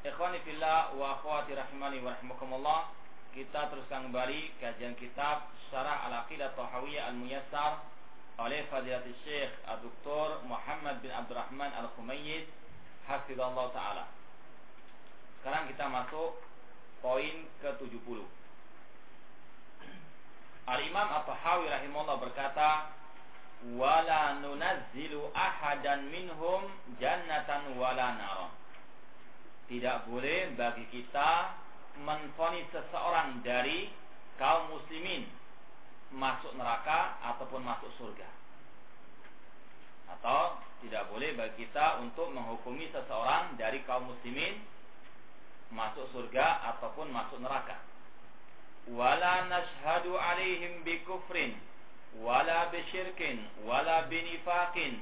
Ikhwani fillah wa akhwati rahimani wa rahimakumullah Kita teruskan kembali kajian kitab Syarah Al-Aqidah Tahawiyah Al-Muyassar oleh Fadilatul Syekh Dr. Muhammad bin Abdurrahman Al-Khumayyid Hafizallah Ta'ala Sekarang kita masuk poin ke-70 Al-Imam At-Tahawi rahimahullah berkata Wala nunazzilu ahadan minhum jannatan wala naron Tidak boleh bagi kita menfonis seseorang dari kaum muslimin masuk neraka ataupun masuk surga. Atau tidak boleh bagi kita untuk menghukumi seseorang dari kaum muslimin masuk surga ataupun masuk neraka. Wala nashhadu alaihim bikufrin wala bisyirkin wala binifaqin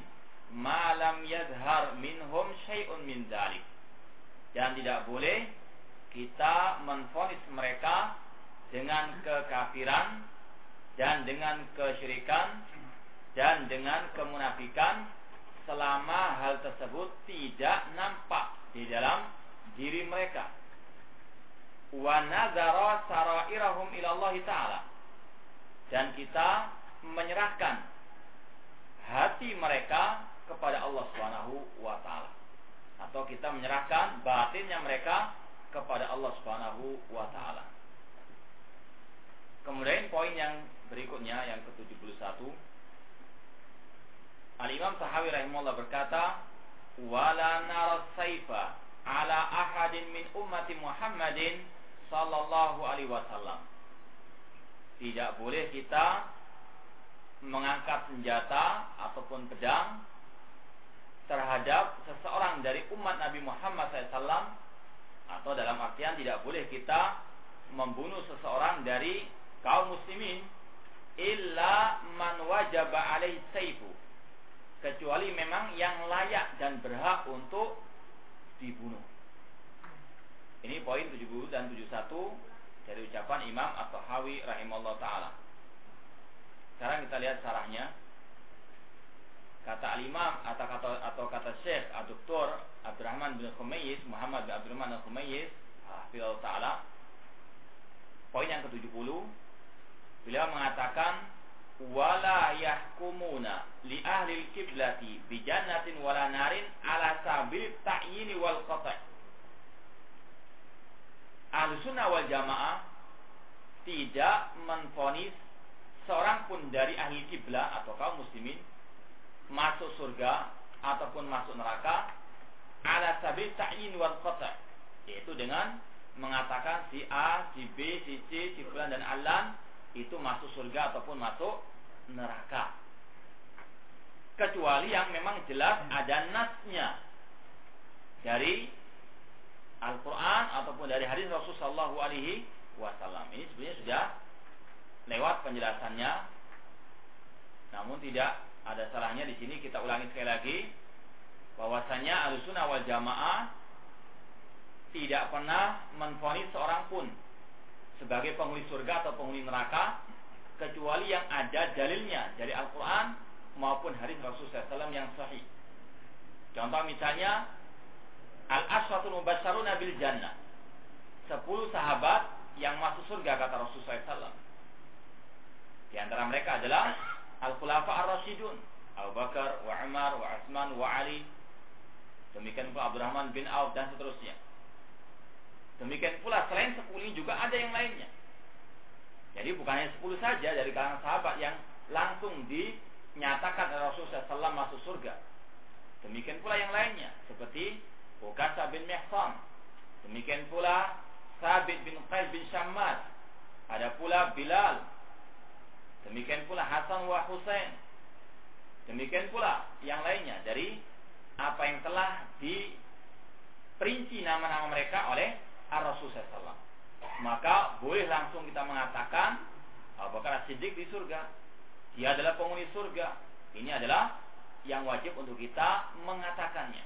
ma lam yadhhar minhum syai'un min dzalik. Dan tidak boleh kita menfonis mereka dengan kekafiran dan dengan kesyirikan dan dengan kemunafikan selama hal tersebut tidak nampak di dalam diri mereka. Wa nazara sarairahum ila taala. Dan kita menyerahkan hati mereka kepada Allah Subhanahu wa taala. Atau kita menyerahkan batinnya mereka kepada Allah Subhanahu wa taala. Kemudian poin yang berikutnya yang ke-71 Al-Imam Tahawi rahimahullah berkata wala nara saifa ala ahadin min ummati Muhammadin sallallahu alaihi wasallam. Tidak boleh kita mengangkat senjata ataupun pedang terhadap seseorang dari umat Nabi Muhammad SAW atau dalam artian tidak boleh kita membunuh seseorang dari kaum muslimin illa man wajaba alaihi saifu kecuali memang yang layak dan berhak untuk dibunuh. Ini poin 70 dan 71 dari ucapan Imam At-Tahawi rahimahullah taala. Sekarang kita lihat sarahnya. Kata al-Imam atau kata atau kata Syekh Dr. Abdurrahman bin Khumayyiz, Muhammad bin Abdurrahman bin Khumayyiz, hafizallahu taala. Poin yang ke-70 Beliau mengatakan wala yahkumuna li ahli al-qiblati bi jannatin wala narin ala sabil ta'yin wal qata'. Ahlu sunnah wal jamaah tidak menfonis seorang pun dari ahli kiblat atau kaum muslimin masuk surga ataupun masuk neraka ala sabil ta'yin wal qata' yaitu dengan mengatakan si A, si B, si C, si fulan dan alan itu masuk surga ataupun masuk neraka. Kecuali yang memang jelas ada nasnya dari Al-Quran ataupun dari hadis Rasulullah Shallallahu Alaihi Wasallam. Ini sebenarnya sudah lewat penjelasannya, namun tidak ada salahnya di sini kita ulangi sekali lagi bahwasanya Ahlussunnah wal Jamaah tidak pernah menfonis seorang pun sebagai penghuni surga atau penghuni neraka kecuali yang ada dalilnya dari Al-Quran maupun hadis Rasulullah SAW yang sahih. Contoh misalnya Al-Aswatul Mubasyaruna bil Jannah. Sepuluh sahabat yang masuk surga kata Rasulullah SAW. Di antara mereka adalah Al-Khulafa Ar-Rasyidun, Abu Bakar, wa Umar, wa Utsman, wa Ali. Demikian pula Abdurrahman bin Auf dan seterusnya. Demikian pula selain sepuluh ini juga ada yang lainnya. Jadi bukan hanya sepuluh saja dari kalangan sahabat yang langsung dinyatakan Rasulullah SAW masuk surga. Demikian pula yang lainnya seperti Ukasa bin Mihsan. Demikian pula Sabit bin Qais bin Syammad. Ada pula Bilal. Demikian pula Hasan wa Husain. Demikian pula yang lainnya dari apa yang telah diperinci nama-nama mereka oleh Ar-Rasul SAW. Maka boleh langsung kita mengatakan Abu Bakar Siddiq di surga. Dia adalah penghuni surga. Ini adalah yang wajib untuk kita mengatakannya.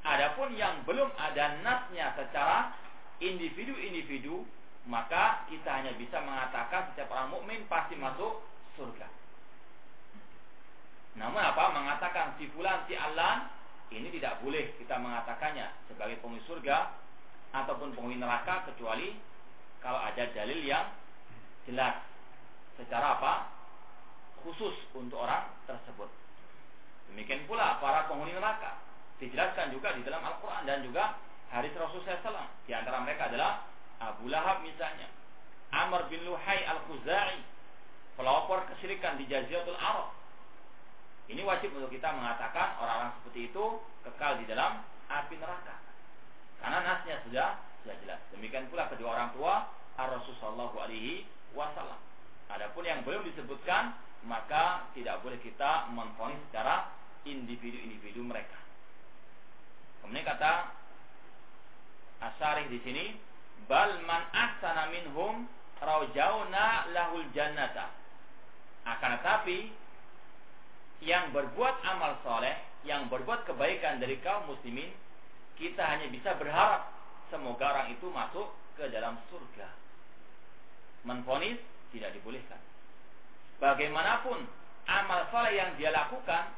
Adapun yang belum ada nasnya secara individu-individu, maka kita hanya bisa mengatakan setiap orang mukmin pasti masuk surga. Namun apa? Mengatakan si fulan si alan ini tidak boleh kita mengatakannya sebagai penghuni surga ataupun penghuni neraka kecuali kalau ada dalil yang jelas secara apa? khusus untuk orang tersebut. Demikian pula para penghuni neraka dijelaskan juga di dalam Al-Qur'an dan juga hadis Rasulullah SAW. Di antara mereka adalah Abu Lahab misalnya, Amr bin Luhai Al-Khuzai, pelopor kesyirikan di Jaziratul Arab. Ini wajib untuk kita mengatakan orang-orang seperti itu kekal di dalam api neraka. Karena nasnya sudah sudah jelas. Demikian pula kedua orang tua Ar-Rasulullah alaihi wasallam. Adapun yang belum disebutkan maka tidak boleh kita memfonis secara individu-individu mereka. Kemudian kata Asyarih di sini, bal man ahsana minhum raujauna lahul jannata. Akan tetapi yang berbuat amal soleh, yang berbuat kebaikan dari kaum muslimin, kita hanya bisa berharap semoga orang itu masuk ke dalam surga. Menfonis tidak dibolehkan. Bagaimanapun amal soleh yang dia lakukan,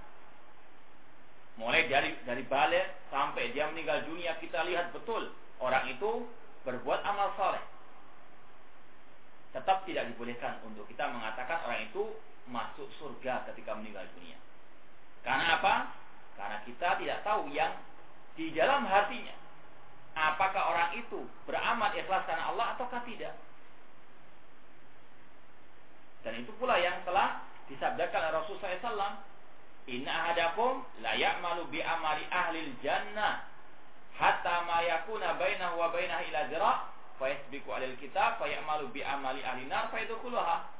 mulai dari dari balik sampai dia meninggal dunia kita lihat betul orang itu berbuat amal soleh. Tetap tidak dibolehkan untuk kita mengatakan orang itu masuk surga ketika meninggal dunia. Karena apa? Karena kita tidak tahu yang di dalam hatinya apakah orang itu beramal ikhlas karena Allah ataukah tidak dan itu pula yang telah disabdakan Rasulullah SAW Inna ahadakum la ya'malu bi amali ahli jannah hatta ma yakuna bainahu wa bainaha ila zira' fa yasbiqu 'alal kitab fa ya'malu bi amali ahli nar fa yadkhuluha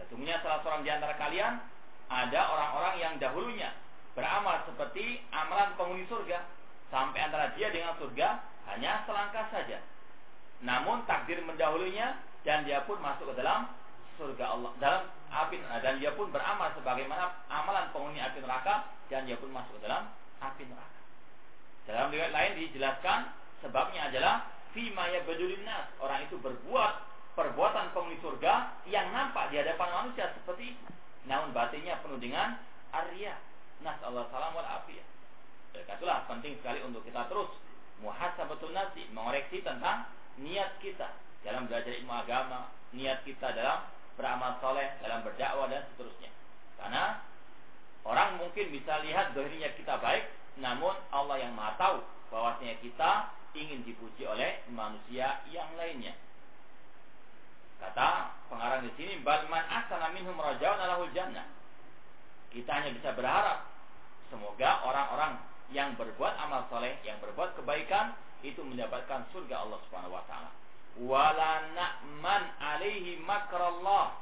Sesungguhnya salah seorang di antara kalian ada orang-orang yang dahulunya beramal seperti amalan penghuni surga sampai antara dia dengan surga hanya selangkah saja. Namun takdir mendahulunya dan dia pun masuk ke dalam surga Allah dalam api dan dia pun beramal sebagaimana amalan penghuni api neraka dan dia pun masuk ke dalam api neraka. Dalam riwayat lain dijelaskan sebabnya adalah fima yabdulun nas. Orang itu berbuat perbuatan penghuni surga yang nampak di hadapan manusia seperti namun batinnya penuh dengan arya Nas Allah salam wal afiyah. itulah penting sekali untuk kita terus muhasabatul nasi, mengoreksi tentang niat kita dalam belajar ilmu agama, niat kita dalam beramal soleh, dalam berdakwah dan seterusnya. Karena orang mungkin bisa lihat dohirnya kita baik, namun Allah yang maha tahu bahwasanya kita ingin dipuji oleh manusia yang lainnya. Kata pengarang di sini, "Balman asana minhum rajaun alahul jannah." Kita hanya bisa berharap semoga orang-orang yang berbuat amal soleh, yang berbuat kebaikan itu mendapatkan surga Allah Subhanahu wa taala. Wala na'man alaihi makrallah.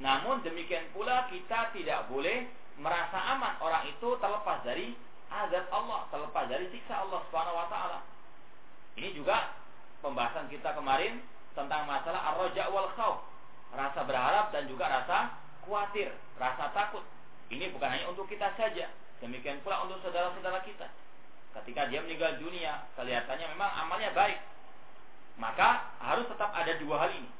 Namun demikian pula kita tidak boleh merasa aman orang itu terlepas dari azab Allah, terlepas dari siksa Allah Subhanahu wa taala. Ini juga pembahasan kita kemarin tentang masalah ar-raja wal khauf. Rasa berharap dan juga rasa khawatir, rasa takut. Ini bukan hanya untuk kita saja, demikian pula untuk saudara-saudara kita. Ketika dia meninggal dunia, kelihatannya memang amalnya baik. Maka harus tetap ada dua hal ini.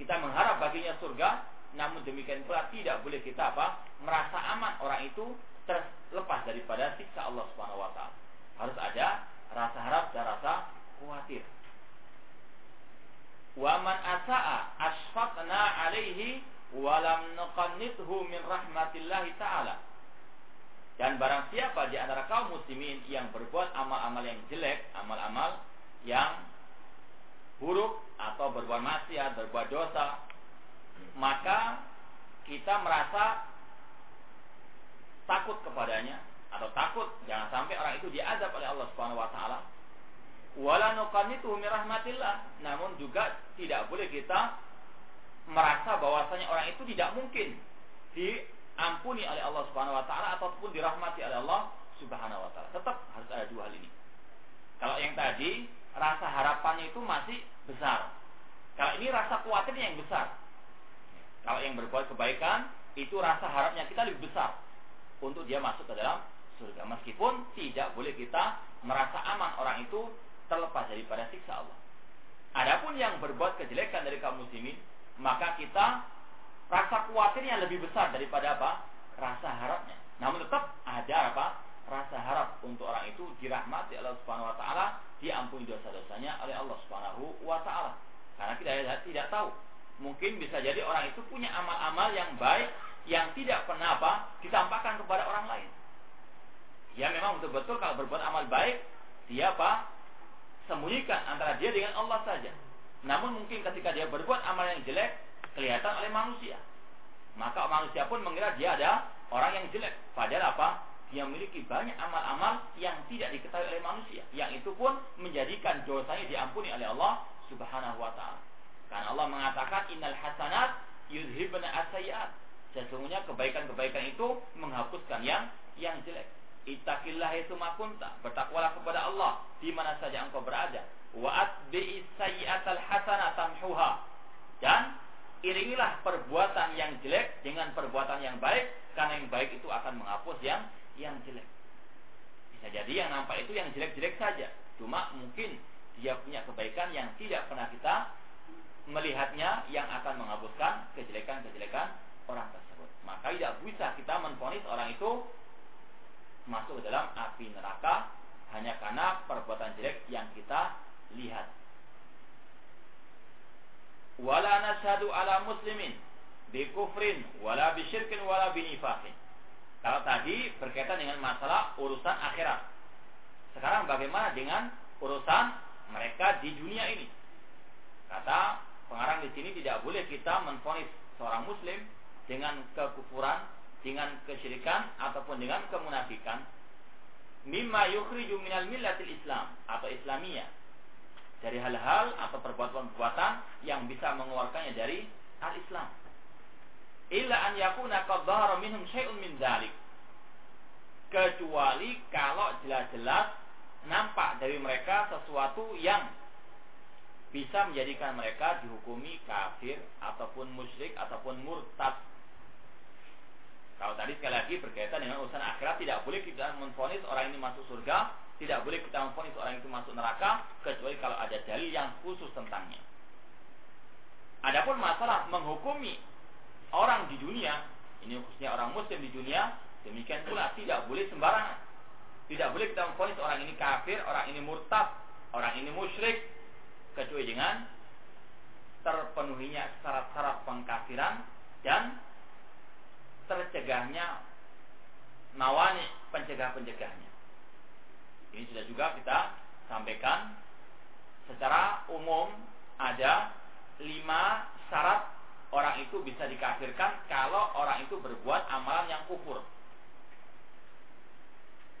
Kita mengharap baginya surga, namun demikian pula tidak boleh kita apa? merasa aman orang itu terlepas daripada siksa Allah Subhanahu wa taala. Harus ada rasa harap dan rasa khawatir. Wa man asaa asfaqna alaihi walam nuqannithu min rahmatillahi taala. Dan barang siapa di antara kaum muslimin yang berbuat amal-amal yang jelek, amal-amal yang buruk atau berbuat maksiat, berbuat dosa, maka kita merasa takut kepadanya atau takut jangan sampai orang itu diazab oleh Allah Subhanahu wa taala. Wala nuqanitu rahmatillah. Namun juga tidak boleh kita merasa bahwasanya orang itu tidak mungkin diampuni oleh Allah Subhanahu wa taala ataupun dirahmati oleh Allah Subhanahu wa taala. Tetap harus ada dua hal ini. Kalau yang tadi rasa harapannya itu masih besar. Kalau ini rasa khawatirnya yang besar. Kalau yang berbuat kebaikan itu rasa harapnya kita lebih besar untuk dia masuk ke dalam surga. Meskipun tidak boleh kita merasa aman orang itu terlepas daripada siksa Allah. Adapun yang berbuat kejelekan dari kaum muslimin, maka kita rasa khawatirnya lebih besar daripada apa? Rasa harapnya. Namun tetap ada apa? Rasa harap untuk orang itu dirahmati Allah Subhanahu wa taala, diampuni dosa-dosanya oleh Allah Subhanahu wa taala. Karena kita tidak tahu mungkin bisa jadi orang itu punya amal-amal yang baik yang tidak pernah apa ditampakkan kepada orang lain. Ya memang betul-betul kalau berbuat amal baik dia apa sembunyikan antara dia dengan Allah saja. Namun mungkin ketika dia berbuat amal yang jelek kelihatan oleh manusia. Maka manusia pun mengira dia ada orang yang jelek. Padahal apa? Dia memiliki banyak amal-amal yang tidak diketahui oleh manusia. Yang itu pun menjadikan dosanya diampuni oleh Allah Subhanahu wa taala. Karena Allah mengatakan innal hasanat yudhibna asayat. Sesungguhnya kebaikan-kebaikan itu menghapuskan yang yang jelek. Ittaqillah itu makunta. Bertakwalah kepada Allah di mana saja engkau berada. Wa atbi'is sayyi'atal tamhuha. Dan iringilah perbuatan yang jelek dengan perbuatan yang baik karena yang baik itu akan menghapus yang yang jelek. Bisa jadi yang nampak itu yang jelek-jelek saja. Cuma mungkin dia punya kebaikan yang tidak pernah kita melihatnya yang akan menghapuskan kejelekan-kejelekan orang tersebut. Maka tidak bisa kita menfonis orang itu masuk ke dalam api neraka hanya karena perbuatan jelek yang kita lihat. Wala nashadu ala muslimin bi kufrin wala bi syirkin wala bi nifaqin. Kalau tadi berkaitan dengan masalah urusan akhirat. Sekarang bagaimana dengan urusan mereka di dunia ini? Kata Pengarang di sini tidak boleh kita menfonis seorang muslim dengan kekufuran, dengan kesyirikan ataupun dengan kemunafikan mimma yukhriju minal millatil Islam atau Islamiyah dari hal-hal atau perbuatan-perbuatan yang bisa mengeluarkannya dari al-Islam. Illa an yakuna qad minhum syai'un min dzalik. Kecuali kalau jelas-jelas nampak dari mereka sesuatu yang bisa menjadikan mereka dihukumi kafir ataupun musyrik ataupun murtad. Kalau tadi sekali lagi berkaitan dengan urusan akhirat tidak boleh kita menfonis orang ini masuk surga, tidak boleh kita menfonis orang itu masuk neraka kecuali kalau ada dalil yang khusus tentangnya. Adapun masalah menghukumi orang di dunia, ini khususnya orang muslim di dunia, demikian pula tidak boleh sembarangan. Tidak boleh kita menfonis orang ini kafir, orang ini murtad, orang ini musyrik, kecuali dengan terpenuhinya syarat-syarat pengkafiran dan tercegahnya nawani pencegah-pencegahnya. Ini sudah juga kita sampaikan secara umum ada lima syarat orang itu bisa dikafirkan kalau orang itu berbuat amalan yang kufur.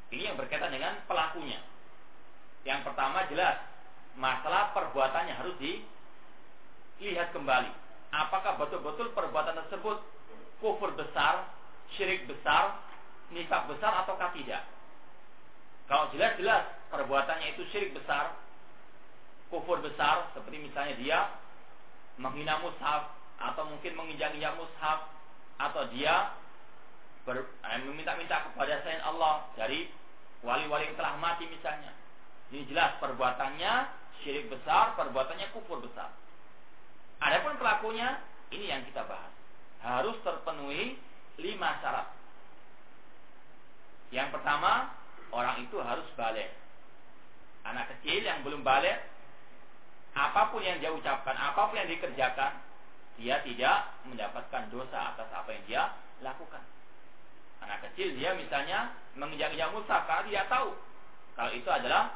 Ini yang berkaitan dengan pelakunya. Yang pertama jelas masalah perbuatannya harus dilihat kembali. Apakah betul-betul perbuatan tersebut kufur besar, syirik besar, nifak besar ataukah tidak? Kalau jelas-jelas perbuatannya itu syirik besar, kufur besar, seperti misalnya dia menghina mushaf atau mungkin menginjak-injak mushaf atau dia ber, eh, meminta-minta kepada selain Allah dari wali-wali yang telah mati misalnya. Ini jelas perbuatannya syirik besar, perbuatannya kufur besar. Adapun pelakunya, ini yang kita bahas. Harus terpenuhi lima syarat. Yang pertama, orang itu harus balik. Anak kecil yang belum balik, apa pun yang dia ucapkan, apa pun yang dikerjakan, dia tidak mendapatkan dosa atas apa yang dia lakukan. Anak kecil dia misalnya menginjak-injak musa karena dia tahu kalau itu adalah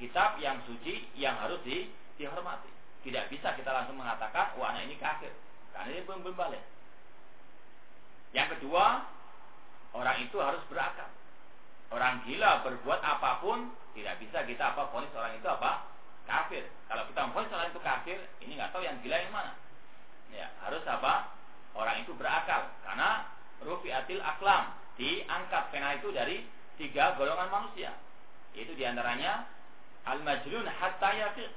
kitab yang suci yang harus di, dihormati. Tidak bisa kita langsung mengatakan, wah anak ini kafir. Karena ini belum berbalik. Yang kedua, orang itu harus berakal. Orang gila berbuat apa pun, tidak bisa kita apa ponis orang itu apa? Kafir. Kalau kita memponis orang itu kafir, ini nggak tahu yang gila yang mana. Ya, harus apa? Orang itu berakal. Karena rufiatil aklam diangkat pena itu dari tiga golongan manusia. Yaitu di antaranya al-majnun hatta yafiq.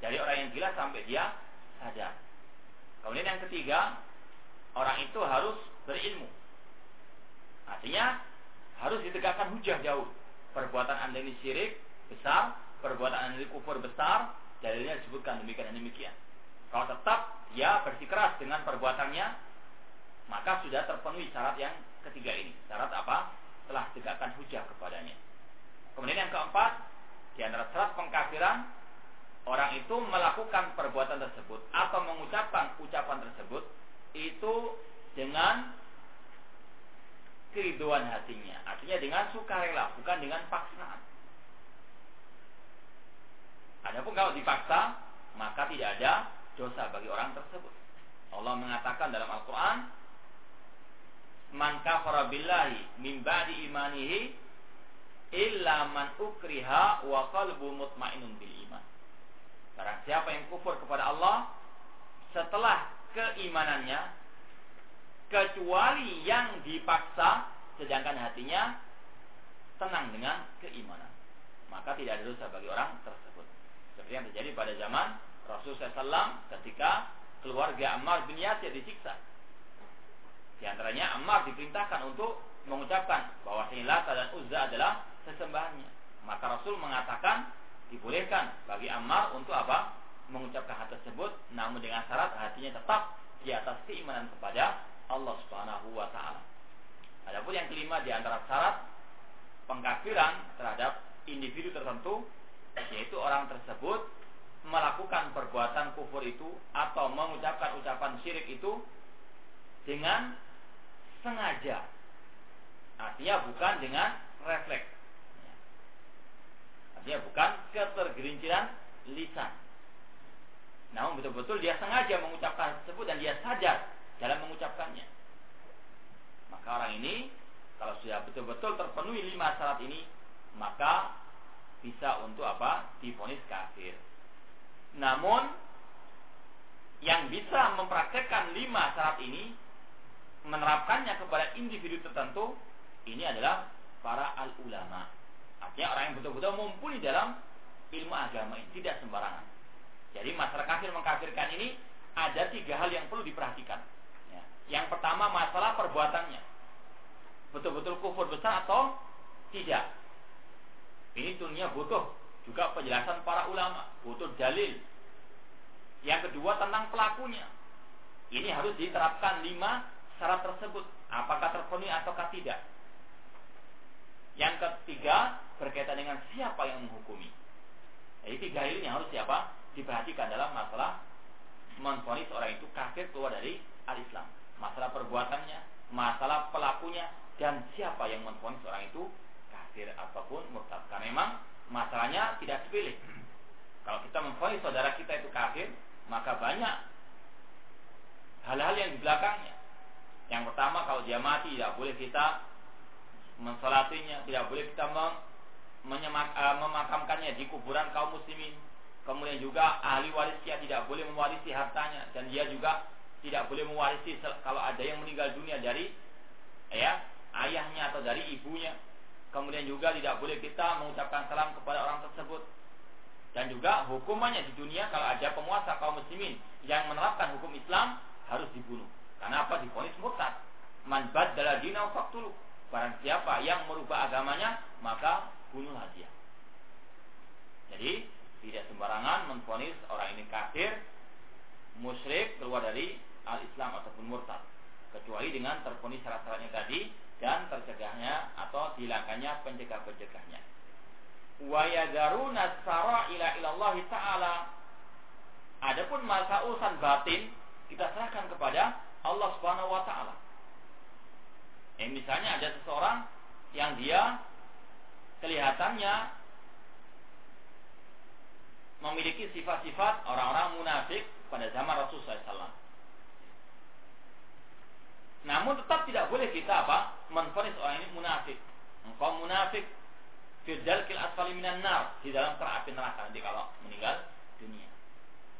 Dari orang yang gila sampai dia sadar. Kemudian yang ketiga, orang itu harus berilmu. Artinya harus ditegakkan hujah jauh. Perbuatan anda ini syirik besar, perbuatan anda ini kufur besar, dalilnya disebutkan demikian dan demikian. Kalau tetap dia bersikeras dengan perbuatannya, maka sudah terpenuhi syarat yang ketiga ini. Syarat apa? Telah tegakkan hujah kepadanya. Kemudian yang keempat, di antara syarat pengkafiran, orang itu melakukan perbuatan tersebut atau mengucapkan ucapan tersebut itu dengan keriduan hatinya. Artinya dengan sukarela, bukan dengan paksaan. Adapun kalau dipaksa, maka tidak ada dosa bagi orang tersebut. Allah mengatakan dalam Al-Quran, Man kafara billahi min ba'di imanihi illa man ukriha wa qalbu mutmainun bil iman. Barang siapa yang kufur kepada Allah setelah keimanannya kecuali yang dipaksa sedangkan hatinya tenang dengan keimanan maka tidak ada dosa bagi orang tersebut seperti yang terjadi pada zaman Rasulullah SAW ketika keluarga Ammar bin Yasir disiksa di antaranya Ammar diperintahkan untuk mengucapkan bahwa Lata dan Uzza adalah sesembahannya maka Rasul mengatakan dibolehkan bagi Ammar untuk apa mengucapkan hal tersebut namun dengan syarat hatinya tetap di atas keimanan kepada Allah Subhanahu wa taala. Adapun yang kelima di antara syarat pengkafiran terhadap individu tertentu yaitu orang tersebut melakukan perbuatan kufur itu atau mengucapkan ucapan syirik itu dengan sengaja. Artinya bukan dengan refleks. Artinya bukan ketergelinciran lisan. Namun betul-betul dia sengaja mengucapkan tersebut dan dia sadar dalam mengucapkannya. Maka orang ini kalau sudah betul-betul terpenuhi lima syarat ini, maka bisa untuk apa? Difonis kafir. Namun yang bisa mempraktekkan lima syarat ini menerapkannya kepada individu tertentu ini adalah para al ulama. Artinya orang yang betul-betul mumpuni dalam ilmu agama ini tidak sembarangan. Jadi masyarakat kafir mengkafirkan ini ada tiga hal yang perlu diperhatikan. Yang pertama masalah perbuatannya. Betul-betul kufur besar atau tidak. Ini tentunya butuh juga penjelasan para ulama, butuh dalil. Yang kedua tentang pelakunya. Ini harus diterapkan lima syarat tersebut. Apakah terpenuhi ataukah tidak. Yang ketiga berkaitan dengan siapa yang menghukumi. Jadi tiga hal ini harus siapa? Diperhatikan dalam masalah menfonis orang itu kafir keluar dari al-Islam masalah perbuatannya, masalah pelakunya, dan siapa yang menfonis orang itu kafir ataupun murtad. Karena memang masalahnya tidak sepele. Kalau kita memfonis saudara kita itu kafir, maka banyak hal-hal yang di belakangnya. Yang pertama kalau dia mati tidak boleh kita mensolatinya, tidak boleh kita menyemak, uh, memakamkannya di kuburan kaum muslimin. Kemudian juga ahli warisnya tidak boleh mewarisi hartanya dan dia juga tidak boleh mewarisi kalau ada yang meninggal dunia dari ya ayahnya atau dari ibunya. Kemudian juga tidak boleh kita mengucapkan salam kepada orang tersebut. Dan juga hukumannya di dunia kalau ada penguasa kaum muslimin yang menerapkan hukum Islam harus dibunuh. Karena apa? Difonis murtad. Man baddala dina faqtulu. Barang siapa yang merubah agamanya, maka bunuhlah dia. Jadi, tidak sembarangan menfonis orang ini kafir, musyrik, keluar dari al-Islam ataupun murtad kecuali dengan terpenuhi syarat-syaratnya tadi dan tercegahnya atau dihilangkannya pencegah-pencegahnya. Ila taala. Adapun masa urusan batin kita serahkan kepada Allah Subhanahu wa taala. Eh, misalnya ada seseorang yang dia kelihatannya memiliki sifat-sifat orang-orang munafik pada zaman Rasulullah SAW. Namun tetap tidak boleh kita apa? Menfonis orang ini munafik. Engkau munafik fidal asfali minan nar di dalam terapi neraka nanti kalau meninggal dunia.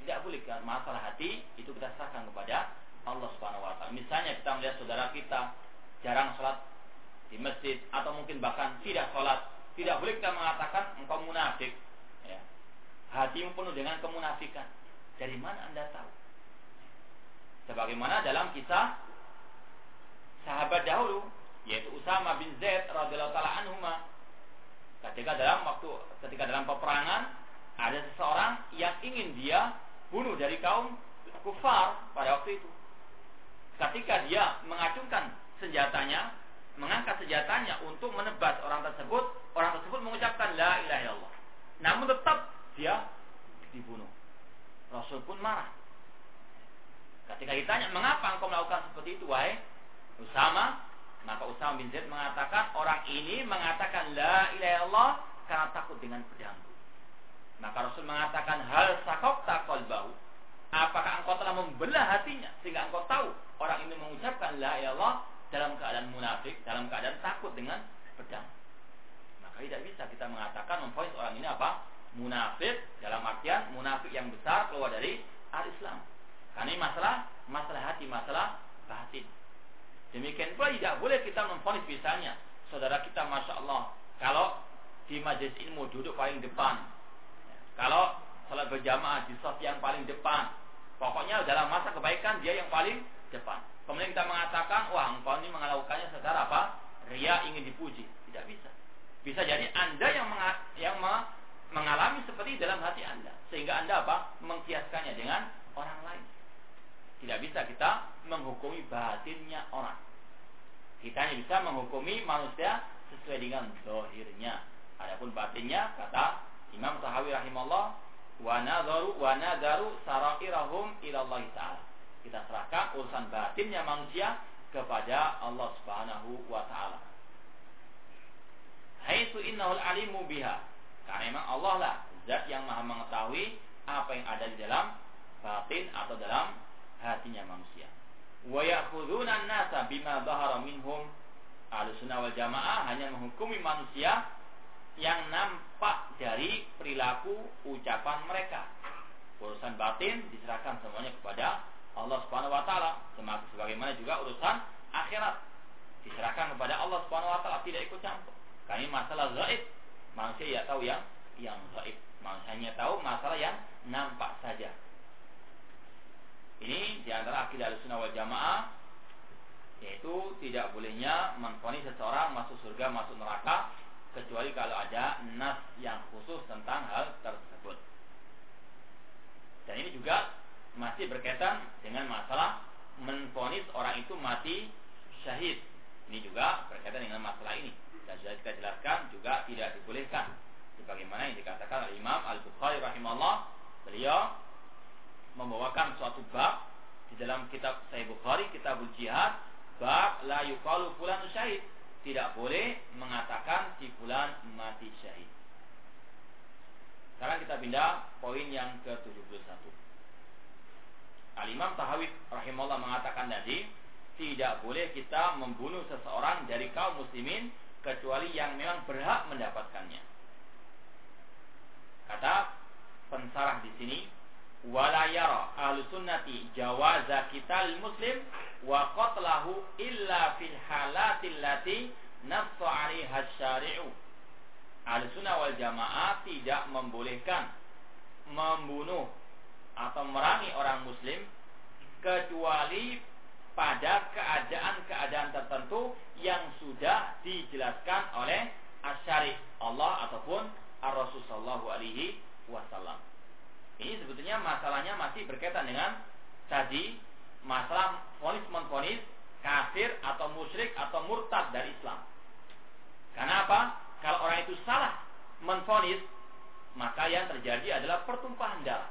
Tidak boleh masalah hati itu kita serahkan kepada Allah Subhanahu wa taala. Misalnya kita melihat saudara kita jarang sholat di masjid atau mungkin bahkan tidak sholat, tidak boleh kita mengatakan engkau munafik. Ya. Hatimu penuh dengan kemunafikan. Dari mana anda tahu? Sebagaimana dalam kisah sahabat dahulu yaitu Usama bin Zaid radhiyallahu taala anhuma ketika dalam waktu ketika dalam peperangan ada seseorang yang ingin dia bunuh dari kaum kufar pada waktu itu ketika dia mengacungkan senjatanya mengangkat senjatanya untuk menebas orang tersebut orang tersebut mengucapkan la ilaha illallah namun tetap dia dibunuh Rasul pun marah ketika ditanya mengapa engkau melakukan seperti itu wahai Usama maka Usama bin Zaid mengatakan orang ini mengatakan la ilaha illallah karena takut dengan pedangku. Maka Rasul mengatakan hal sakokta qalbahu. Apakah engkau telah membelah hatinya sehingga engkau tahu orang ini mengucapkan la ilaha illallah dalam keadaan munafik, dalam keadaan takut dengan pedang. Maka tidak bisa kita mengatakan memfonis orang ini apa? Munafik dalam artian munafik yang besar keluar dari al-Islam. Karena ini masalah masalah hati, masalah batin. Demikian pula tidak boleh kita memfonis misalnya saudara kita masya Allah kalau di majelis ilmu duduk paling depan, kalau salat berjamaah di saf yang paling depan, pokoknya dalam masa kebaikan dia yang paling depan. Kemudian kita mengatakan wah engkau ini melakukannya secara apa? Ria ingin dipuji, tidak bisa. Bisa jadi anda yang yang mengalami seperti dalam hati anda, sehingga anda apa? Mengkiaskannya dengan orang lain. Tidak bisa kita menghukumi batinnya orang. Kita hanya bisa menghukumi manusia sesuai dengan dohirnya. Adapun batinnya kata Imam Tahawi rahimahullah wa nadharu wa nadaru sarairahum ila taala. Kita serahkan urusan batinnya manusia kepada Allah Subhanahu wa taala. Haitsu innahul alimu biha. Karena memang Allah lah zat yang maha mengetahui apa yang ada di dalam batin atau dalam hatinya manusia. Wa ya'khuduna an-nasa bima dhahara minhum. Ahlussunnah wal Jamaah hanya menghukumi manusia yang nampak dari perilaku ucapan mereka. Urusan batin diserahkan semuanya kepada Allah Subhanahu wa taala, sebagaimana juga urusan akhirat diserahkan kepada Allah Subhanahu wa taala, tidak ikut campur. Karena masalah gaib, manusia ya tahu yang yang gaib. Manusia hanya tahu masalah yang nampak saja. Ini di antara akidah sunnah wal jamaah yaitu tidak bolehnya menfonis seseorang masuk surga masuk neraka kecuali kalau ada nas yang khusus tentang hal tersebut. Dan ini juga masih berkaitan dengan masalah menfonis orang itu mati syahid. Ini juga berkaitan dengan masalah ini. Dan sudah kita jelaskan juga tidak dibolehkan. Sebagaimana yang dikatakan oleh Imam Al-Bukhari rahimahullah, beliau membawakan suatu bab di dalam kitab Sahih Bukhari, Kitabul Jihad, bab la yuqalu fulan syahid. Tidak boleh mengatakan si fulan mati syahid. Sekarang kita pindah poin yang ke-71. Al-Imam Tahawi rahimahullah mengatakan tadi, tidak boleh kita membunuh seseorang dari kaum muslimin kecuali yang memang berhak mendapatkannya. Kata pensarah di sini, wala yara ahlu sunnati jawaza kital muslim wa qatlahu illa fil halatil lati nafsu alaiha syari'u ahlu sunnah wal jamaah tidak membolehkan membunuh atau merangi orang muslim kecuali pada keadaan-keadaan tertentu yang sudah dijelaskan oleh asyari Allah ataupun ar-rasul alaihi wasallam ini sebetulnya masalahnya masih berkaitan dengan tadi masalah fonis menfonis kafir atau musyrik atau murtad dari Islam. Karena apa? Kalau orang itu salah menfonis, maka yang terjadi adalah pertumpahan darah.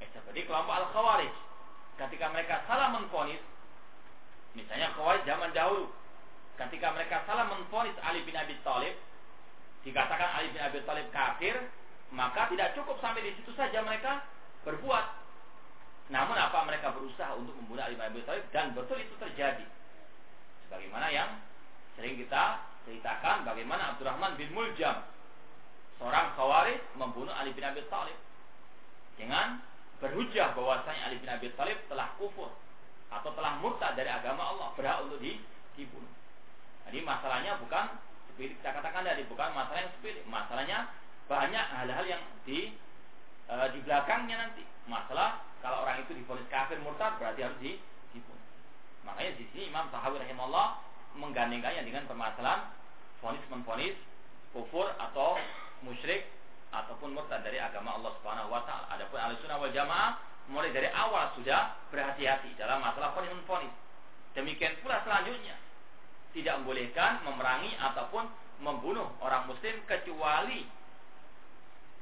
Eh, seperti kelompok Al-Khawarij. Ketika mereka salah menfonis, misalnya Khawarij zaman dahulu, ketika mereka salah menfonis Ali bin Abi Thalib, dikatakan Ali bin Abi Thalib kafir, maka tidak cukup sampai di situ saja mereka berbuat. Namun apa mereka berusaha untuk membunuh Ali bin Abi Thalib dan betul itu terjadi. Sebagaimana yang sering kita ceritakan bagaimana Abdurrahman bin Muljam seorang khawarij membunuh Ali bin Abi Thalib dengan berhujah bahwasanya Ali bin Abi Thalib telah kufur atau telah murtad dari agama Allah berhak untuk dibunuh. Jadi masalahnya bukan seperti kita katakan tadi bukan masalah yang sepele, masalahnya banyak hal-hal yang di e, di belakangnya nanti. Masalah kalau orang itu difonis kafir murtad berarti harus dibunuh. Makanya di sini Imam Tahawi rahimahullah menggandengkannya dengan permasalahan fonis menfonis kufur atau musyrik ataupun murtad dari agama Allah Subhanahu wa taala. Adapun Ahlussunnah wal Jamaah mulai dari awal sudah berhati-hati dalam masalah fonis menfonis. Demikian pula selanjutnya tidak membolehkan memerangi ataupun membunuh orang muslim kecuali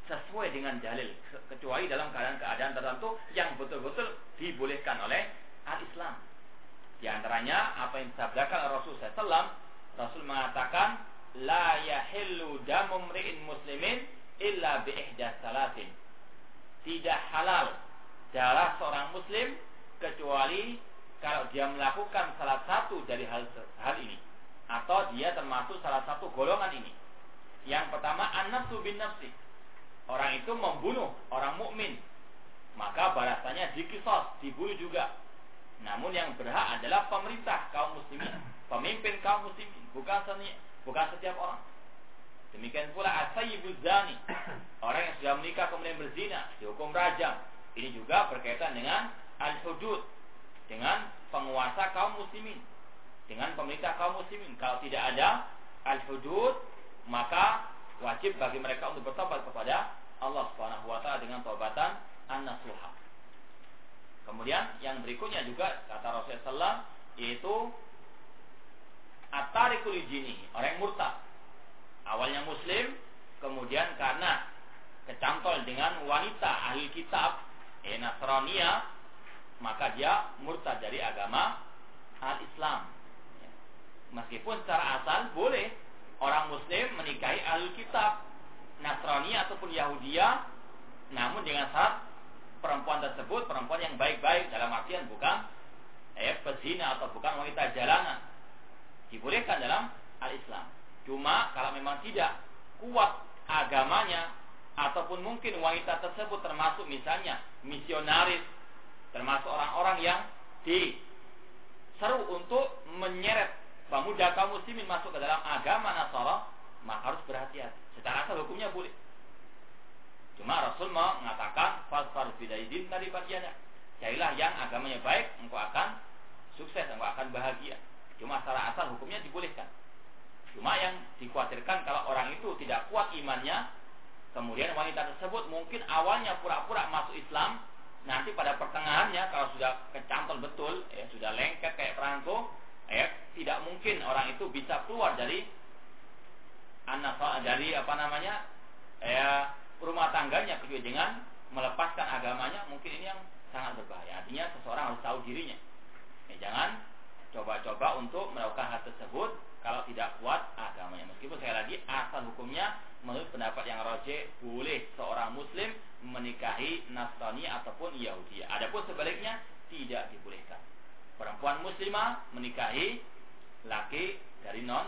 sesuai dengan dalil kecuali dalam keadaan-keadaan tertentu yang betul-betul dibolehkan oleh al-Islam. Di antaranya apa yang disabdakan Rasul SAW, Rasul mengatakan la yahillu damu muslimin illa bi salatin. Tidak halal darah seorang muslim kecuali kalau dia melakukan salah satu dari hal, hal ini atau dia termasuk salah satu golongan ini. Yang pertama an-nafsu bin nafsi. Orang itu membunuh orang mukmin, maka balasannya dikisos, dibunuh juga. Namun yang berhak adalah pemerintah kaum muslimin, pemimpin kaum muslimin, bukan bukan setiap orang. Demikian pula asayyibuz zani, orang yang sudah menikah kemudian berzina, dihukum rajam. Ini juga berkaitan dengan al-hudud, dengan penguasa kaum muslimin dengan pemerintah kaum muslimin kalau tidak ada al-hudud maka wajib bagi mereka untuk bertobat kepada Allah Subhanahu wa taala dengan taubatan an-nasuha. Kemudian yang berikutnya juga kata Rasulullah yaitu atarikul jini, orang yang murtad. Awalnya muslim, kemudian karena kecantol dengan wanita ahli kitab, eh, Nasrania, maka dia murtad dari agama al-Islam. Meskipun secara asal boleh orang muslim menikahi ahli kitab Nasrani ataupun Yahudia namun dengan syarat perempuan tersebut perempuan yang baik-baik dalam artian bukan eh pezina atau bukan wanita jalanan dibolehkan dalam al-Islam cuma kalau memang tidak kuat agamanya ataupun mungkin wanita tersebut termasuk misalnya misionaris termasuk orang-orang yang diseru untuk menyeret pemuda kaum muslimin masuk ke dalam agama Nasara, maka harus berhati-hati. Secara asal hukumnya boleh. Cuma Rasul mengatakan fasfar bidaidin tadi bagiannya. Carilah yang agamanya baik, engkau akan sukses, engkau akan bahagia. Cuma secara asal hukumnya dibolehkan. Cuma yang dikhawatirkan kalau orang itu tidak kuat imannya, kemudian wanita tersebut mungkin awalnya pura-pura masuk Islam, nanti pada pertengahannya kalau sudah kecantol betul, ya sudah lengket kayak perangko, ya tidak mungkin orang itu bisa keluar dari anak dari apa namanya ya rumah tangganya kecuali dengan melepaskan agamanya mungkin ini yang sangat berbahaya. Artinya seseorang harus tahu dirinya. Ya, jangan coba-coba untuk melakukan hal tersebut kalau tidak kuat agamanya meskipun saya lagi asal hukumnya menurut pendapat yang roje boleh seorang muslim menikahi Nasrani ataupun Yahudi adapun sebaliknya tidak dibolehkan perempuan muslimah menikahi laki dari non